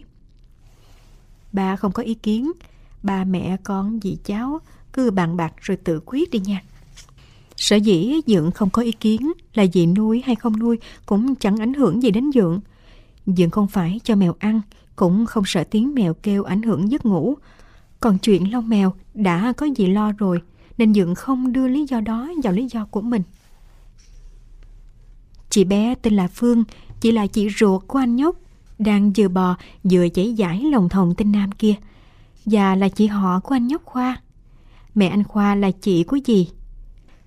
Ba không có ý kiến, ba mẹ con dì cháu cứ bàn bạc rồi tự quyết đi nha. Sở dĩ Dượng không có ý kiến là dì nuôi hay không nuôi cũng chẳng ảnh hưởng gì đến Dượng. Dượng không phải cho mèo ăn, cũng không sợ tiếng mèo kêu ảnh hưởng giấc ngủ. Còn chuyện lông mèo đã có gì lo rồi, nên Dượng không đưa lý do đó vào lý do của mình. Chị bé tên là Phương, chỉ là chị ruột của anh nhóc, đang vừa bò vừa chảy giải lòng thòng tên Nam kia. Và là chị họ của anh nhóc Khoa. Mẹ anh Khoa là chị của dì.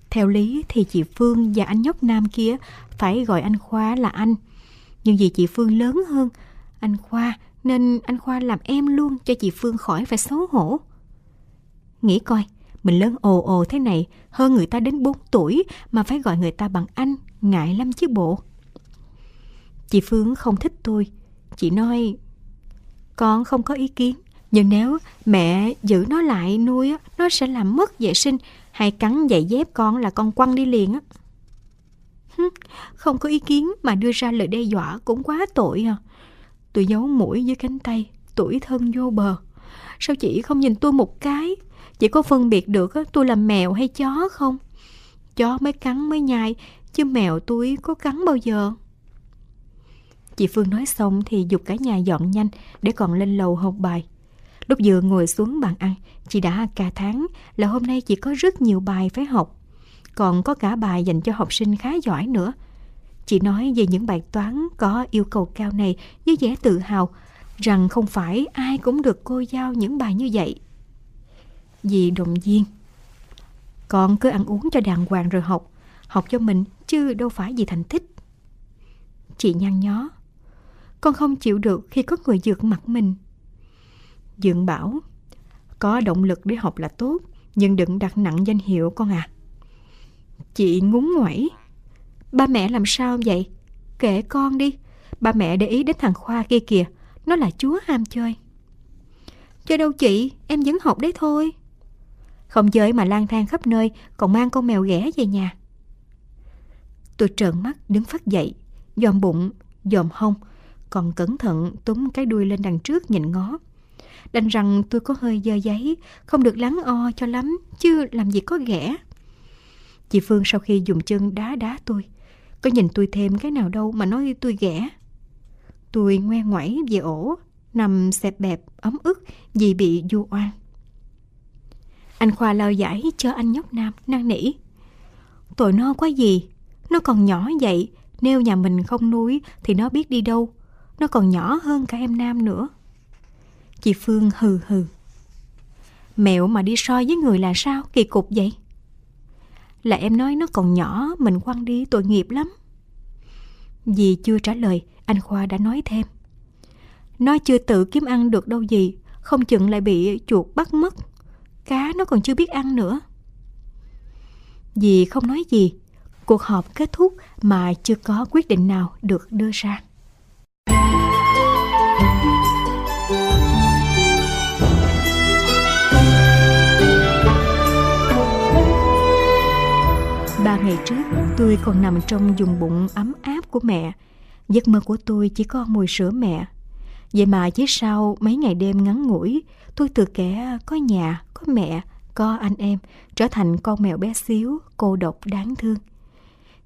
Theo lý thì chị Phương và anh nhóc Nam kia phải gọi anh Khoa là anh. Nhưng vì chị Phương lớn hơn anh Khoa nên anh Khoa làm em luôn cho chị Phương khỏi phải xấu hổ. Nghĩ coi, mình lớn ồ ồ thế này hơn người ta đến 4 tuổi mà phải gọi người ta bằng anh, ngại lắm chứ bộ. Chị Phương không thích tôi. Chị nói, con không có ý kiến. Nhưng nếu mẹ giữ nó lại nuôi, nó sẽ làm mất vệ sinh hay cắn giày dép con là con quăng đi liền á. Không có ý kiến mà đưa ra lời đe dọa cũng quá tội à. Tôi giấu mũi dưới cánh tay, tuổi thân vô bờ. Sao chị không nhìn tôi một cái? Chị có phân biệt được tôi là mèo hay chó không? Chó mới cắn mới nhai, chứ mèo túi có cắn bao giờ? Chị Phương nói xong thì dục cả nhà dọn nhanh để còn lên lầu học bài. Lúc vừa ngồi xuống bàn ăn, chị đã cả tháng là hôm nay chị có rất nhiều bài phải học. Còn có cả bài dành cho học sinh khá giỏi nữa. Chị nói về những bài toán có yêu cầu cao này với vẻ tự hào rằng không phải ai cũng được cô giao những bài như vậy. Dì động viên. Con cứ ăn uống cho đàng hoàng rồi học. Học cho mình chứ đâu phải vì thành tích. Chị nhăn nhó. Con không chịu được khi có người dược mặt mình. Dượng bảo, có động lực để học là tốt, nhưng đừng đặt nặng danh hiệu con à. Chị ngúng ngoẩy. Ba mẹ làm sao vậy? Kệ con đi. Ba mẹ để ý đến thằng Khoa kia kìa. Nó là chúa ham chơi. Chơi đâu chị, em vẫn học đấy thôi. Không chơi mà lang thang khắp nơi, còn mang con mèo ghẻ về nhà. Tôi trợn mắt đứng phát dậy, dòm bụng, dòm hông, còn cẩn thận túm cái đuôi lên đằng trước nhìn ngó. Đành rằng tôi có hơi dơ giấy, không được lắng o cho lắm, chứ làm gì có ghẻ. Chị Phương sau khi dùng chân đá đá tôi, có nhìn tôi thêm cái nào đâu mà nói tôi ghẻ. Tôi ngoe ngoẩy về ổ, nằm xẹp bẹp, ấm ức vì bị du oan. Anh Khoa lao giải cho anh nhóc nam, năn nỉ. Tội no quá gì, nó còn nhỏ vậy, nếu nhà mình không nuôi thì nó biết đi đâu. Nó còn nhỏ hơn cả em nam nữa. Chị Phương hừ hừ. Mẹo mà đi soi với người là sao, kỳ cục vậy? Là em nói nó còn nhỏ, mình quăng đi tội nghiệp lắm. Vì chưa trả lời, anh Khoa đã nói thêm. Nó chưa tự kiếm ăn được đâu gì, không chừng lại bị chuột bắt mất. Cá nó còn chưa biết ăn nữa. Dì không nói gì, cuộc họp kết thúc mà chưa có quyết định nào được đưa ra. Ba ngày trước, tôi còn nằm trong vùng bụng ấm áp của mẹ. Giấc mơ của tôi chỉ có mùi sữa mẹ. Vậy mà chỉ sau mấy ngày đêm ngắn ngủi, tôi từ kẻ có nhà, có mẹ, có anh em, trở thành con mèo bé xíu, cô độc đáng thương.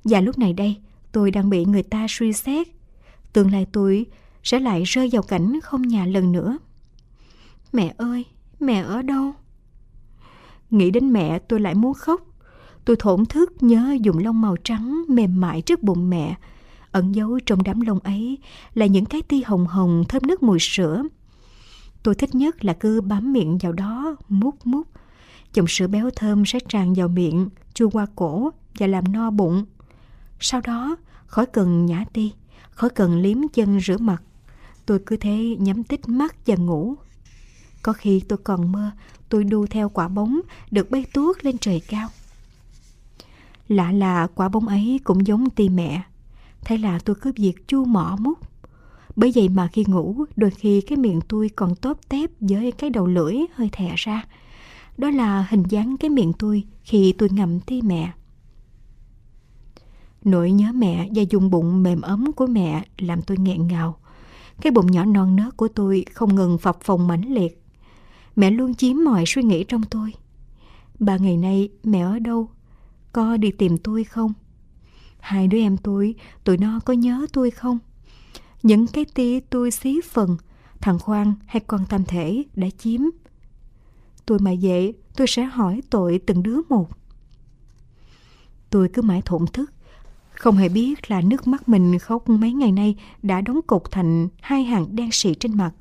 Và lúc này đây, tôi đang bị người ta suy xét. Tương lai tôi sẽ lại rơi vào cảnh không nhà lần nữa. Mẹ ơi, mẹ ở đâu? Nghĩ đến mẹ tôi lại muốn khóc. Tôi thổn thức nhớ dùng lông màu trắng mềm mại trước bụng mẹ. Ẩn giấu trong đám lông ấy là những cái ti hồng hồng thơm nước mùi sữa. Tôi thích nhất là cứ bám miệng vào đó, mút mút. Dòng sữa béo thơm sẽ tràn vào miệng, chua qua cổ và làm no bụng. Sau đó, khỏi cần nhả ti, khỏi cần liếm chân rửa mặt. Tôi cứ thế nhắm tít mắt và ngủ. Có khi tôi còn mơ, tôi đu theo quả bóng được bay tuốt lên trời cao. Lạ là quả bóng ấy cũng giống ti mẹ. Thế là tôi cứ việc chu mỏ mút. Bởi vậy mà khi ngủ, đôi khi cái miệng tôi còn tóp tép với cái đầu lưỡi hơi thè ra. Đó là hình dáng cái miệng tôi khi tôi ngậm ti mẹ. Nỗi nhớ mẹ và dùng bụng mềm ấm của mẹ làm tôi nghẹn ngào. Cái bụng nhỏ non nớt của tôi không ngừng phập phồng mãnh liệt. Mẹ luôn chiếm mọi suy nghĩ trong tôi. Ba ngày nay mẹ ở đâu? Có đi tìm tôi không? Hai đứa em tôi, tụi nó có nhớ tôi không? Những cái tia tôi xí phần, thằng Khoan hay con Tam Thể đã chiếm. Tôi mà vậy, tôi sẽ hỏi tội từng đứa một. Tôi cứ mãi thổn thức, không hề biết là nước mắt mình khóc mấy ngày nay đã đóng cục thành hai hàng đen sì trên mặt.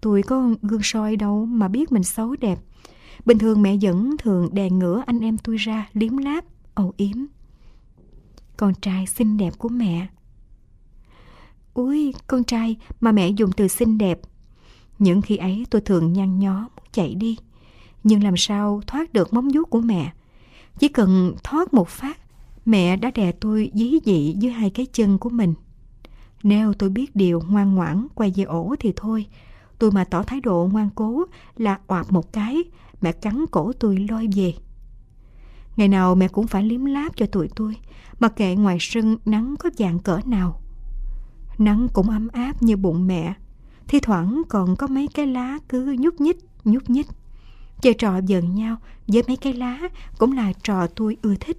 Tôi có gương soi đâu mà biết mình xấu đẹp. Bình thường mẹ vẫn thường đè ngửa anh em tôi ra liếm láp, âu yếm. Con trai xinh đẹp của mẹ. Ui, con trai mà mẹ dùng từ xinh đẹp. Những khi ấy tôi thường nhăn nhó muốn chạy đi. Nhưng làm sao thoát được móng vuốt của mẹ? Chỉ cần thoát một phát Mẹ đã đè tôi dí dị dưới hai cái chân của mình. Nếu tôi biết điều ngoan ngoãn quay về ổ thì thôi. Tôi mà tỏ thái độ ngoan cố là oạp một cái, mẹ cắn cổ tôi lôi về. Ngày nào mẹ cũng phải liếm láp cho tụi tôi, mặc kệ ngoài sân nắng có dạng cỡ nào. Nắng cũng ấm áp như bụng mẹ, thi thoảng còn có mấy cái lá cứ nhúc nhích, nhúc nhích. Chơi trò giận nhau với mấy cái lá cũng là trò tôi ưa thích.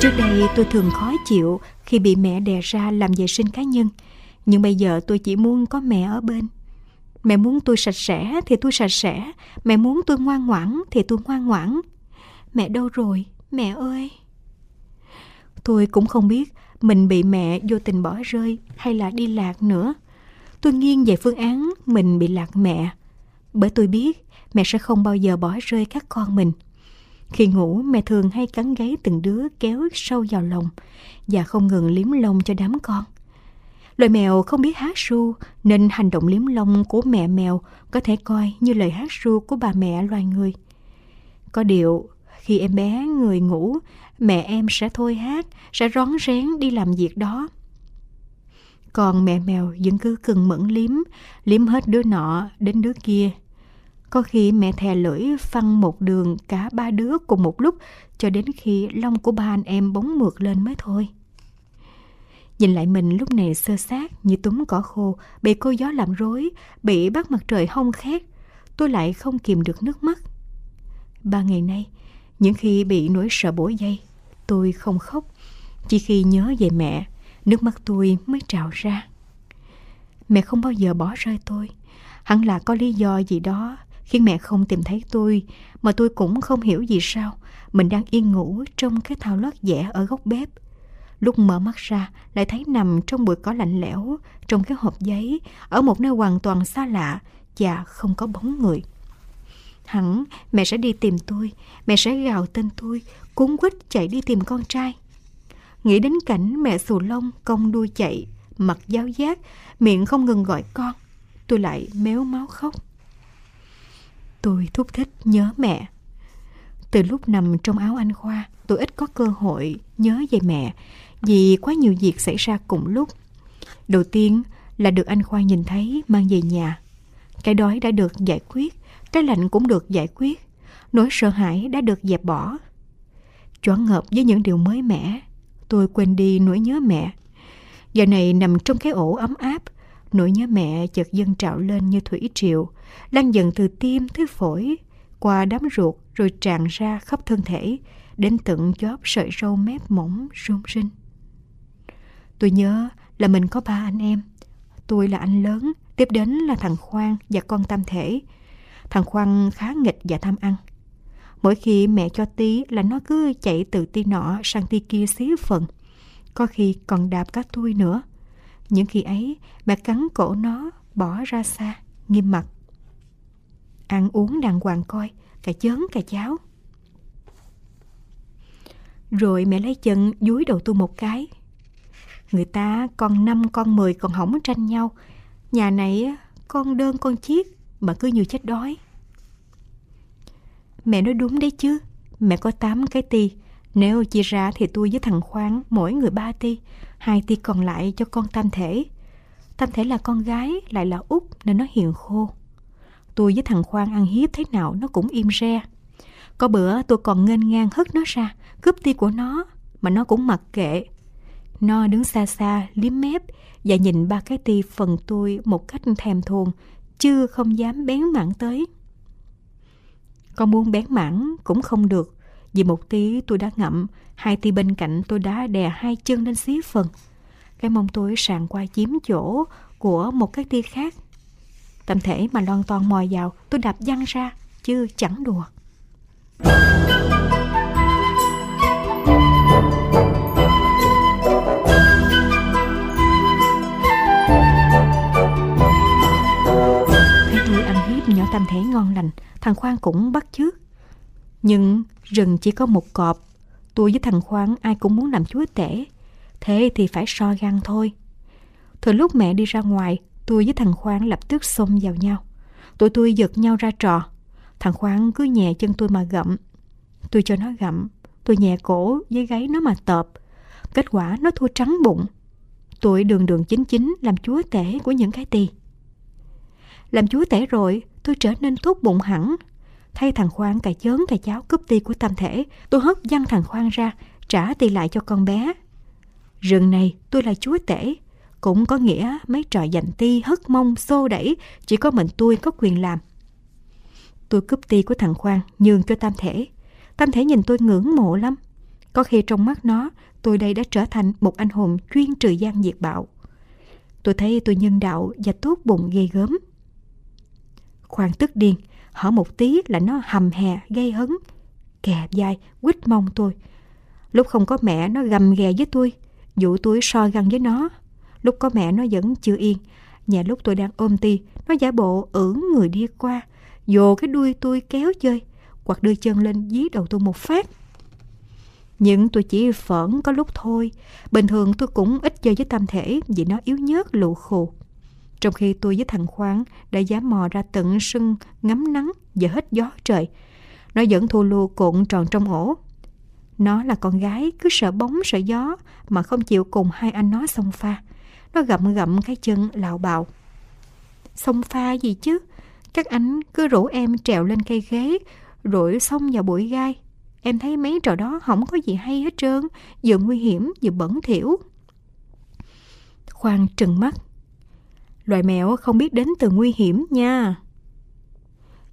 Trước đây tôi thường khó chịu khi bị mẹ đè ra làm vệ sinh cá nhân. Nhưng bây giờ tôi chỉ muốn có mẹ ở bên. Mẹ muốn tôi sạch sẽ thì tôi sạch sẽ. Mẹ muốn tôi ngoan ngoãn thì tôi ngoan ngoãn. Mẹ đâu rồi? Mẹ ơi! Tôi cũng không biết mình bị mẹ vô tình bỏ rơi hay là đi lạc nữa. Tôi nghiêng về phương án mình bị lạc mẹ. Bởi tôi biết mẹ sẽ không bao giờ bỏ rơi các con mình. Khi ngủ, mẹ thường hay cắn gáy từng đứa kéo sâu vào lòng và không ngừng liếm lông cho đám con. Loài mèo không biết hát ru nên hành động liếm lông của mẹ mèo có thể coi như lời hát ru của bà mẹ loài người. Có điều, khi em bé người ngủ, mẹ em sẽ thôi hát, sẽ rón rén đi làm việc đó. Còn mẹ mèo vẫn cứ cừng mẫn liếm, liếm hết đứa nọ đến đứa kia. Có khi mẹ thè lưỡi phăng một đường cả ba đứa cùng một lúc cho đến khi lông của ba anh em bóng mượt lên mới thôi. Nhìn lại mình lúc này sơ sát như túm cỏ khô, bị cô gió làm rối, bị bắt mặt trời hông khét. Tôi lại không kìm được nước mắt. Ba ngày nay, những khi bị nỗi sợ bổ dây, tôi không khóc. Chỉ khi nhớ về mẹ, nước mắt tôi mới trào ra. Mẹ không bao giờ bỏ rơi tôi. Hẳn là có lý do gì đó khiến mẹ không tìm thấy tôi, mà tôi cũng không hiểu gì sao. Mình đang yên ngủ trong cái thao lót dẻ ở góc bếp. Lúc mở mắt ra, lại thấy nằm trong bụi cỏ lạnh lẽo, trong cái hộp giấy, ở một nơi hoàn toàn xa lạ và không có bóng người. Hẳn mẹ sẽ đi tìm tôi, mẹ sẽ gào tên tôi, cuốn quýt chạy đi tìm con trai. Nghĩ đến cảnh mẹ xù lông cong đuôi chạy, mặt giáo giác, miệng không ngừng gọi con. Tôi lại méo máu khóc. Tôi thúc thích nhớ mẹ. Từ lúc nằm trong áo anh Khoa, tôi ít có cơ hội nhớ về mẹ vì quá nhiều việc xảy ra cùng lúc. Đầu tiên là được anh Khoa nhìn thấy mang về nhà. Cái đói đã được giải quyết, cái lạnh cũng được giải quyết, nỗi sợ hãi đã được dẹp bỏ. Choáng ngợp với những điều mới mẻ, tôi quên đi nỗi nhớ mẹ. Giờ này nằm trong cái ổ ấm áp, nỗi nhớ mẹ chợt dâng trào lên như thủy triều, lan dần từ tim tới phổi, qua đám ruột rồi tràn ra khắp thân thể, đến tận chóp sợi râu mép mỏng rung rinh. Tôi nhớ là mình có ba anh em. Tôi là anh lớn, tiếp đến là thằng Khoan và con Tam Thể. Thằng Khoan khá nghịch và tham ăn. Mỗi khi mẹ cho tí là nó cứ chạy từ tí nọ sang tí kia xí phần. Có khi còn đạp các tôi nữa. Những khi ấy, mẹ cắn cổ nó, bỏ ra xa, nghiêm mặt. Ăn uống đàng hoàng coi, cả chớn cả cháo. Rồi mẹ lấy chân dúi đầu tôi một cái. Người ta con năm con mười còn hỏng tranh nhau. Nhà này con đơn con chiếc mà cứ như chết đói. Mẹ nói đúng đấy chứ. Mẹ có tám cái ti. Nếu chia ra thì tôi với thằng Khoáng mỗi người ba ti. Hai ti còn lại cho con Tam Thể. Tam Thể là con gái, lại là út nên nó hiền khô. Tôi với thằng Khoan ăn hiếp thế nào nó cũng im re. Có bữa tôi còn nghênh ngang hất nó ra, cướp ti của nó, mà nó cũng mặc kệ. Nó đứng xa xa, liếm mép và nhìn ba cái ti phần tôi một cách thèm thuồng, chứ không dám bén mảng tới. Con muốn bén mảng cũng không được, vì một tí tôi đã ngậm, hai ti bên cạnh tôi đã đè hai chân lên xí phần. Cái mông tôi sàn qua chiếm chỗ của một cái tia khác. Tâm thể mà loan toàn mòi vào, tôi đạp văng ra, chứ chẳng đùa. Nhỏ tam thể ngon lành, thằng Khoan cũng bắt chước. Nhưng rừng chỉ có một cọp, tôi với thằng Khoan ai cũng muốn làm chúa tể. Thế thì phải so gan thôi. thời lúc mẹ đi ra ngoài, tôi với thằng Khoan lập tức xông vào nhau. Tụi tôi giật nhau ra trò. Thằng Khoan cứ nhẹ chân tôi mà gặm. Tôi cho nó gặm, tôi nhẹ cổ với gáy nó mà tợp. Kết quả nó thua trắng bụng. Tôi đường đường chính chính làm chúa tể của những cái tì. Làm chúa tể rồi, tôi trở nên tốt bụng hẳn. Thay thằng Khoan cà chớn cà cháo cướp ti của tam thể, tôi hất văng thằng Khoan ra, trả ti lại cho con bé. Rừng này tôi là chúa tể, cũng có nghĩa mấy trò giành ti hất mông xô đẩy chỉ có mình tôi có quyền làm. Tôi cướp ti của thằng Khoan nhường cho tam thể. Tam thể nhìn tôi ngưỡng mộ lắm. Có khi trong mắt nó, tôi đây đã trở thành một anh hùng chuyên trừ gian diệt bạo. Tôi thấy tôi nhân đạo và tốt bụng ghê gớm. Khoan tức điên, hở một tí là nó hầm hè gây hấn. Kè dai, quýt mông tôi. Lúc không có mẹ nó gầm ghè với tôi, dụ tôi so găng với nó. Lúc có mẹ nó vẫn chưa yên. Nhà lúc tôi đang ôm ti, nó giả bộ ưỡn người đi qua, dồ cái đuôi tôi kéo chơi, hoặc đưa chân lên dí đầu tôi một phát. Nhưng tôi chỉ phẫn có lúc thôi. Bình thường tôi cũng ít chơi với Tam Thể vì nó yếu nhớt lụ khù. Trong khi tôi với thằng Khoáng đã dám mò ra tận sân ngắm nắng và hết gió trời. Nó vẫn thua lù cuộn tròn trong ổ. Nó là con gái cứ sợ bóng sợ gió mà không chịu cùng hai anh nó xông pha. Nó gậm gậm cái chân lạo bạo. Xông pha gì chứ? Các anh cứ rủ em trèo lên cây ghế rồi xông vào bụi gai. Em thấy mấy trò đó không có gì hay hết trơn, vừa nguy hiểm vừa bẩn thỉu. Khoan trừng mắt. Loài mèo không biết đến từ nguy hiểm nha.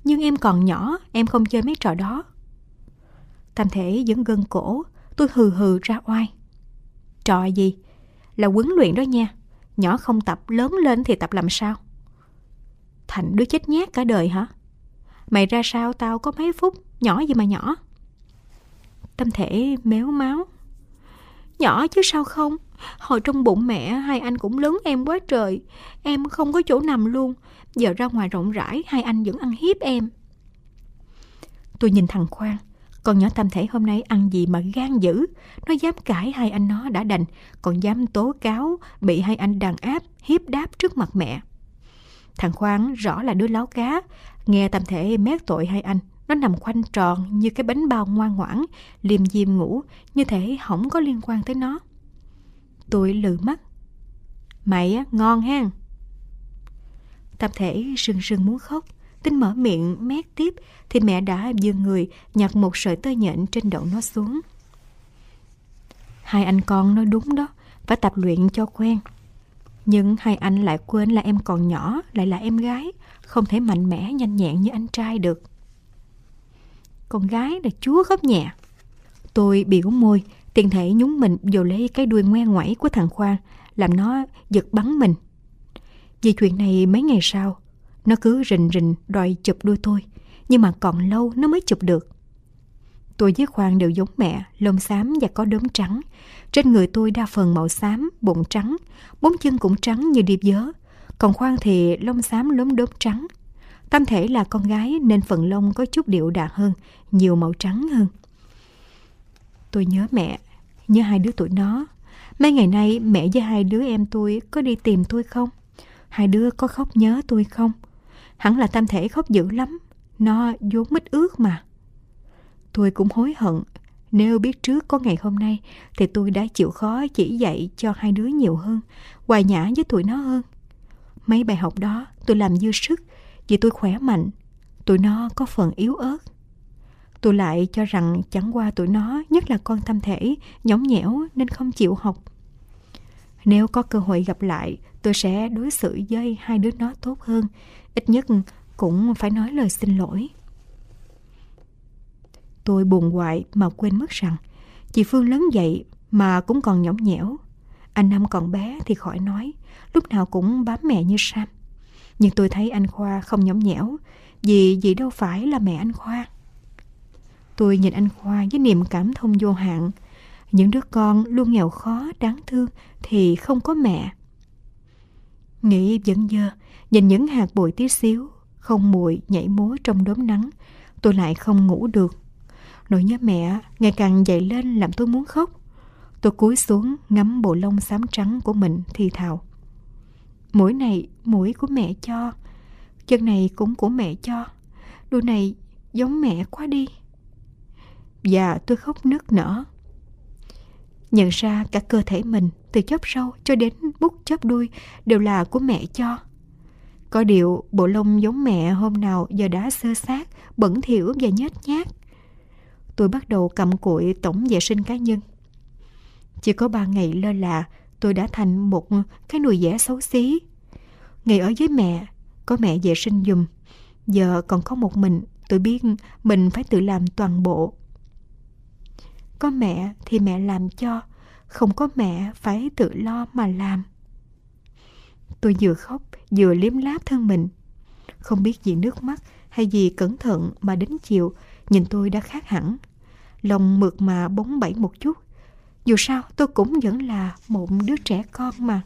Nhưng em còn nhỏ, em không chơi mấy trò đó. Tam thể vẫn gân cổ, tôi hừ hừ ra oai. Trò gì? Là huấn luyện đó nha. Nhỏ không tập, lớn lên thì tập làm sao? Thành đứa chết nhát cả đời hả? Mày ra sao tao có mấy phút, nhỏ gì mà nhỏ? Tâm thể méo máu. Nhỏ chứ sao không? Hồi trong bụng mẹ hai anh cũng lớn em quá trời. Em không có chỗ nằm luôn. Giờ ra ngoài rộng rãi hai anh vẫn ăn hiếp em. Tôi nhìn thằng Khoan. Con nhỏ tam thể hôm nay ăn gì mà gan dữ. Nó dám cãi hai anh nó đã đành. Còn dám tố cáo bị hai anh đàn áp, hiếp đáp trước mặt mẹ. Thằng Khoan rõ là đứa láo cá. Nghe tam thể mét tội hai anh. Nó nằm khoanh tròn như cái bánh bao ngoan ngoãn, liềm diêm ngủ, như thể không có liên quan tới nó. Tôi lử mắt. Mày á, ngon ha. Tập thể rưng rưng muốn khóc. Tinh mở miệng mét tiếp thì mẹ đã dừng người nhặt một sợi tơ nhện trên đầu nó xuống. Hai anh con nói đúng đó, phải tập luyện cho quen. Nhưng hai anh lại quên là em còn nhỏ, lại là em gái, không thể mạnh mẽ nhanh nhẹn như anh trai được. Con gái là chúa khóc nhẹ. Tôi biểu môi, tiền thể nhúng mình vô lấy cái đuôi ngoe ngoẩy của thằng Khoa, làm nó giật bắn mình. Vì chuyện này mấy ngày sau, nó cứ rình rình đòi chụp đuôi tôi, nhưng mà còn lâu nó mới chụp được. Tôi với Khoan đều giống mẹ, lông xám và có đốm trắng. Trên người tôi đa phần màu xám, bụng trắng, bốn chân cũng trắng như điệp dớ. Còn Khoan thì lông xám lốm đốm trắng. Tâm thể là con gái nên phần lông có chút điệu đà hơn, nhiều màu trắng hơn. Tôi nhớ mẹ, như hai đứa tụi nó. Mấy ngày nay mẹ với hai đứa em tôi có đi tìm tôi không? Hai đứa có khóc nhớ tôi không? Hẳn là Tam Thể khóc dữ lắm. Nó vốn mít ướt mà. Tôi cũng hối hận. Nếu biết trước có ngày hôm nay thì tôi đã chịu khó chỉ dạy cho hai đứa nhiều hơn, hòa nhã với tụi nó hơn. Mấy bài học đó tôi làm dư sức vì tôi khỏe mạnh, tụi nó có phần yếu ớt. Tôi lại cho rằng chẳng qua tụi nó, nhất là con tâm thể, nhõng nhẽo nên không chịu học. Nếu có cơ hội gặp lại, tôi sẽ đối xử với hai đứa nó tốt hơn. Ít nhất cũng phải nói lời xin lỗi. Tôi buồn hoại mà quên mất rằng chị Phương lớn dậy mà cũng còn nhõng nhẽo. Anh Năm còn bé thì khỏi nói, lúc nào cũng bám mẹ như Sam. Nhưng tôi thấy anh Khoa không nhõng nhẽo, vì gì đâu phải là mẹ anh Khoa. Tôi nhìn anh Khoa với niềm cảm thông vô hạn. Những đứa con luôn nghèo khó, đáng thương thì không có mẹ. Nghĩ vẫn dơ, nhìn những hạt bụi tí xíu, không muội nhảy múa trong đốm nắng, tôi lại không ngủ được. Nỗi nhớ mẹ ngày càng dậy lên làm tôi muốn khóc. Tôi cúi xuống ngắm bộ lông xám trắng của mình thì thào. Mũi này mũi của mẹ cho, chân này cũng của mẹ cho, đôi này giống mẹ quá đi. Và tôi khóc nức nở. Nhận ra cả cơ thể mình từ chóp sâu cho đến bút chóp đuôi đều là của mẹ cho. Có điều bộ lông giống mẹ hôm nào giờ đã sơ sát, bẩn thỉu và nhếch nhác. Tôi bắt đầu cầm cụi tổng vệ sinh cá nhân. Chỉ có ba ngày lơ là, tôi đã thành một cái nùi vẽ xấu xí. Ngày ở với mẹ, có mẹ vệ sinh dùm. Giờ còn có một mình, tôi biết mình phải tự làm toàn bộ. Có mẹ thì mẹ làm cho, không có mẹ phải tự lo mà làm. Tôi vừa khóc, vừa liếm láp thân mình. Không biết vì nước mắt hay vì cẩn thận mà đến chiều, nhìn tôi đã khác hẳn. Lòng mượt mà bóng bẩy một chút. Dù sao tôi cũng vẫn là một đứa trẻ con mà.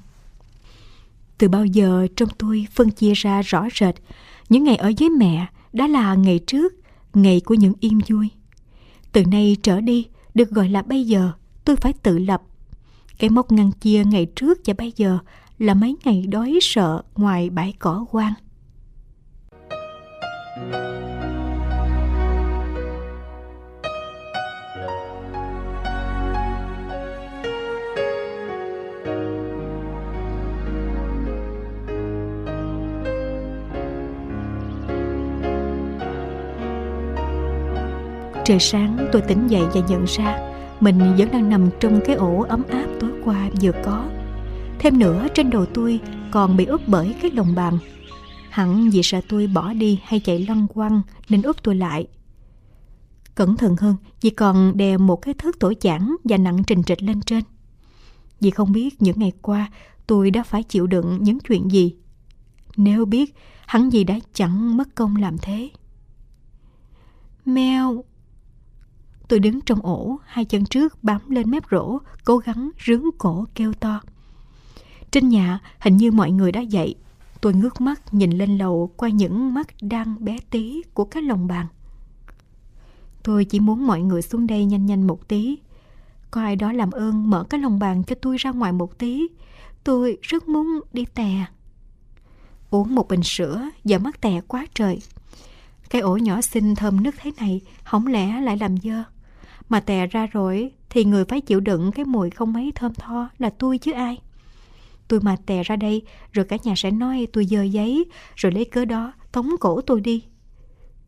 Từ bao giờ trong tôi phân chia ra rõ rệt, những ngày ở với mẹ đã là ngày trước, ngày của những yên vui. Từ nay trở đi, được gọi là bây giờ, tôi phải tự lập. Cái mốc ngăn chia ngày trước và bây giờ là mấy ngày đói sợ ngoài bãi cỏ quang. Trời sáng tôi tỉnh dậy và nhận ra mình vẫn đang nằm trong cái ổ ấm áp tối qua vừa có. Thêm nữa trên đầu tôi còn bị úp bởi cái lồng bàn. Hẳn vì sợ tôi bỏ đi hay chạy lăn quăng nên úp tôi lại. Cẩn thận hơn vì còn đè một cái thớt tổ chản và nặng trình trịch lên trên. Vì không biết những ngày qua tôi đã phải chịu đựng những chuyện gì. Nếu biết, hẳn gì đã chẳng mất công làm thế. Mèo, Tôi đứng trong ổ, hai chân trước bám lên mép rổ, cố gắng rướng cổ kêu to. Trên nhà, hình như mọi người đã dậy. Tôi ngước mắt nhìn lên lầu qua những mắt đang bé tí của các lồng bàn. Tôi chỉ muốn mọi người xuống đây nhanh nhanh một tí. Có ai đó làm ơn mở cái lồng bàn cho tôi ra ngoài một tí. Tôi rất muốn đi tè. Uống một bình sữa giờ mắt tè quá trời. Cái ổ nhỏ xinh thơm nước thế này, không lẽ lại làm dơ. Mà tè ra rồi thì người phải chịu đựng cái mùi không mấy thơm tho là tôi chứ ai. Tôi mà tè ra đây rồi cả nhà sẽ nói tôi dơ giấy rồi lấy cớ đó tống cổ tôi đi.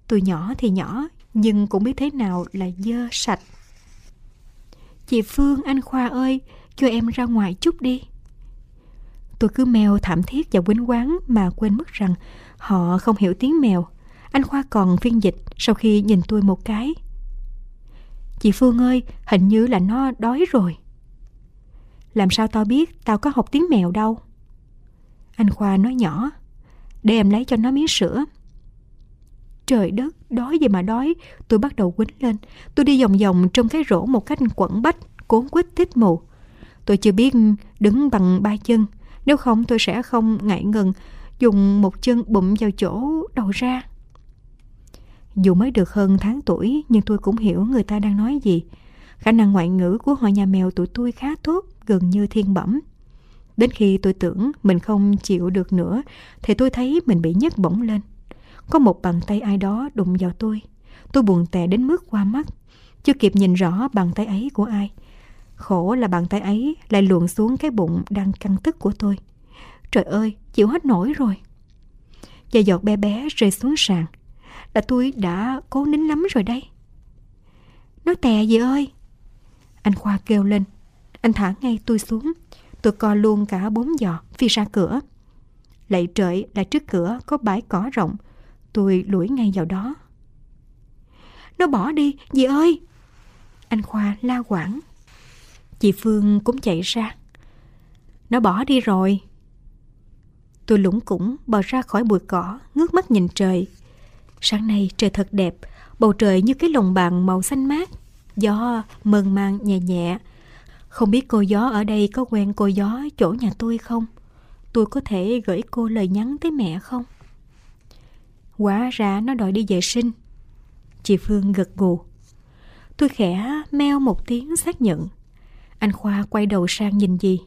Tôi nhỏ thì nhỏ nhưng cũng biết thế nào là dơ sạch. Chị Phương, anh Khoa ơi, cho em ra ngoài chút đi. Tôi cứ mèo thảm thiết và quýnh quán mà quên mất rằng họ không hiểu tiếng mèo. Anh Khoa còn phiên dịch sau khi nhìn tôi một cái. Chị Phương ơi, hình như là nó đói rồi. Làm sao tao biết tao có học tiếng mèo đâu? Anh Khoa nói nhỏ, để em lấy cho nó miếng sữa. Trời đất, đói gì mà đói, tôi bắt đầu quýnh lên. Tôi đi vòng vòng trong cái rổ một cách quẩn bách, cuốn quýt tít mù. Tôi chưa biết đứng bằng ba chân, nếu không tôi sẽ không ngại ngần dùng một chân bụng vào chỗ đầu ra. Dù mới được hơn tháng tuổi nhưng tôi cũng hiểu người ta đang nói gì. Khả năng ngoại ngữ của họ nhà mèo tụi tôi khá tốt, gần như thiên bẩm. Đến khi tôi tưởng mình không chịu được nữa thì tôi thấy mình bị nhấc bổng lên. Có một bàn tay ai đó đụng vào tôi. Tôi buồn tè đến mức qua mắt. Chưa kịp nhìn rõ bàn tay ấy của ai. Khổ là bàn tay ấy lại luồn xuống cái bụng đang căng tức của tôi. Trời ơi, chịu hết nổi rồi. Và giọt bé bé rơi xuống sàn là tôi đã cố nín lắm rồi đây. Nói tè gì ơi? Anh Khoa kêu lên. Anh thả ngay tôi xuống. Tôi co luôn cả bốn giò phi ra cửa. Lạy trời là trước cửa có bãi cỏ rộng. Tôi lủi ngay vào đó. Nó bỏ đi, dì ơi! Anh Khoa la quảng. Chị Phương cũng chạy ra. Nó bỏ đi rồi. Tôi lũng củng bò ra khỏi bụi cỏ, ngước mắt nhìn trời. Sáng nay trời thật đẹp, bầu trời như cái lồng bàn màu xanh mát, gió mơn man nhẹ nhẹ. Không biết cô gió ở đây có quen cô gió chỗ nhà tôi không? Tôi có thể gửi cô lời nhắn tới mẹ không? Quá ra nó đòi đi vệ sinh. Chị Phương gật gù. Tôi khẽ meo một tiếng xác nhận. Anh Khoa quay đầu sang nhìn gì?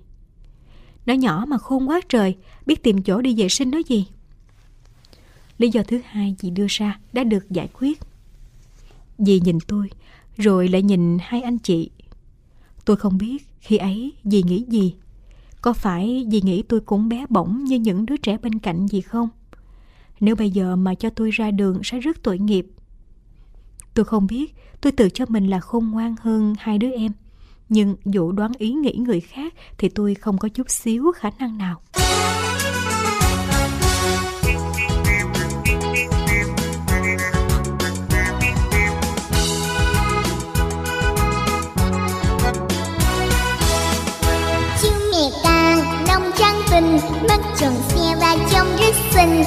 Nó nhỏ mà khôn quá trời, biết tìm chỗ đi vệ sinh đó gì. Lý do thứ hai chị đưa ra đã được giải quyết. Dì nhìn tôi, rồi lại nhìn hai anh chị. Tôi không biết khi ấy dì nghĩ gì. Có phải dì nghĩ tôi cũng bé bỏng như những đứa trẻ bên cạnh gì không? Nếu bây giờ mà cho tôi ra đường sẽ rất tội nghiệp. Tôi không biết, tôi tự cho mình là khôn ngoan hơn hai đứa em. Nhưng dụ đoán ý nghĩ người khác thì tôi không có chút xíu khả năng nào. Tình mắt tròn xe và trông rất xinh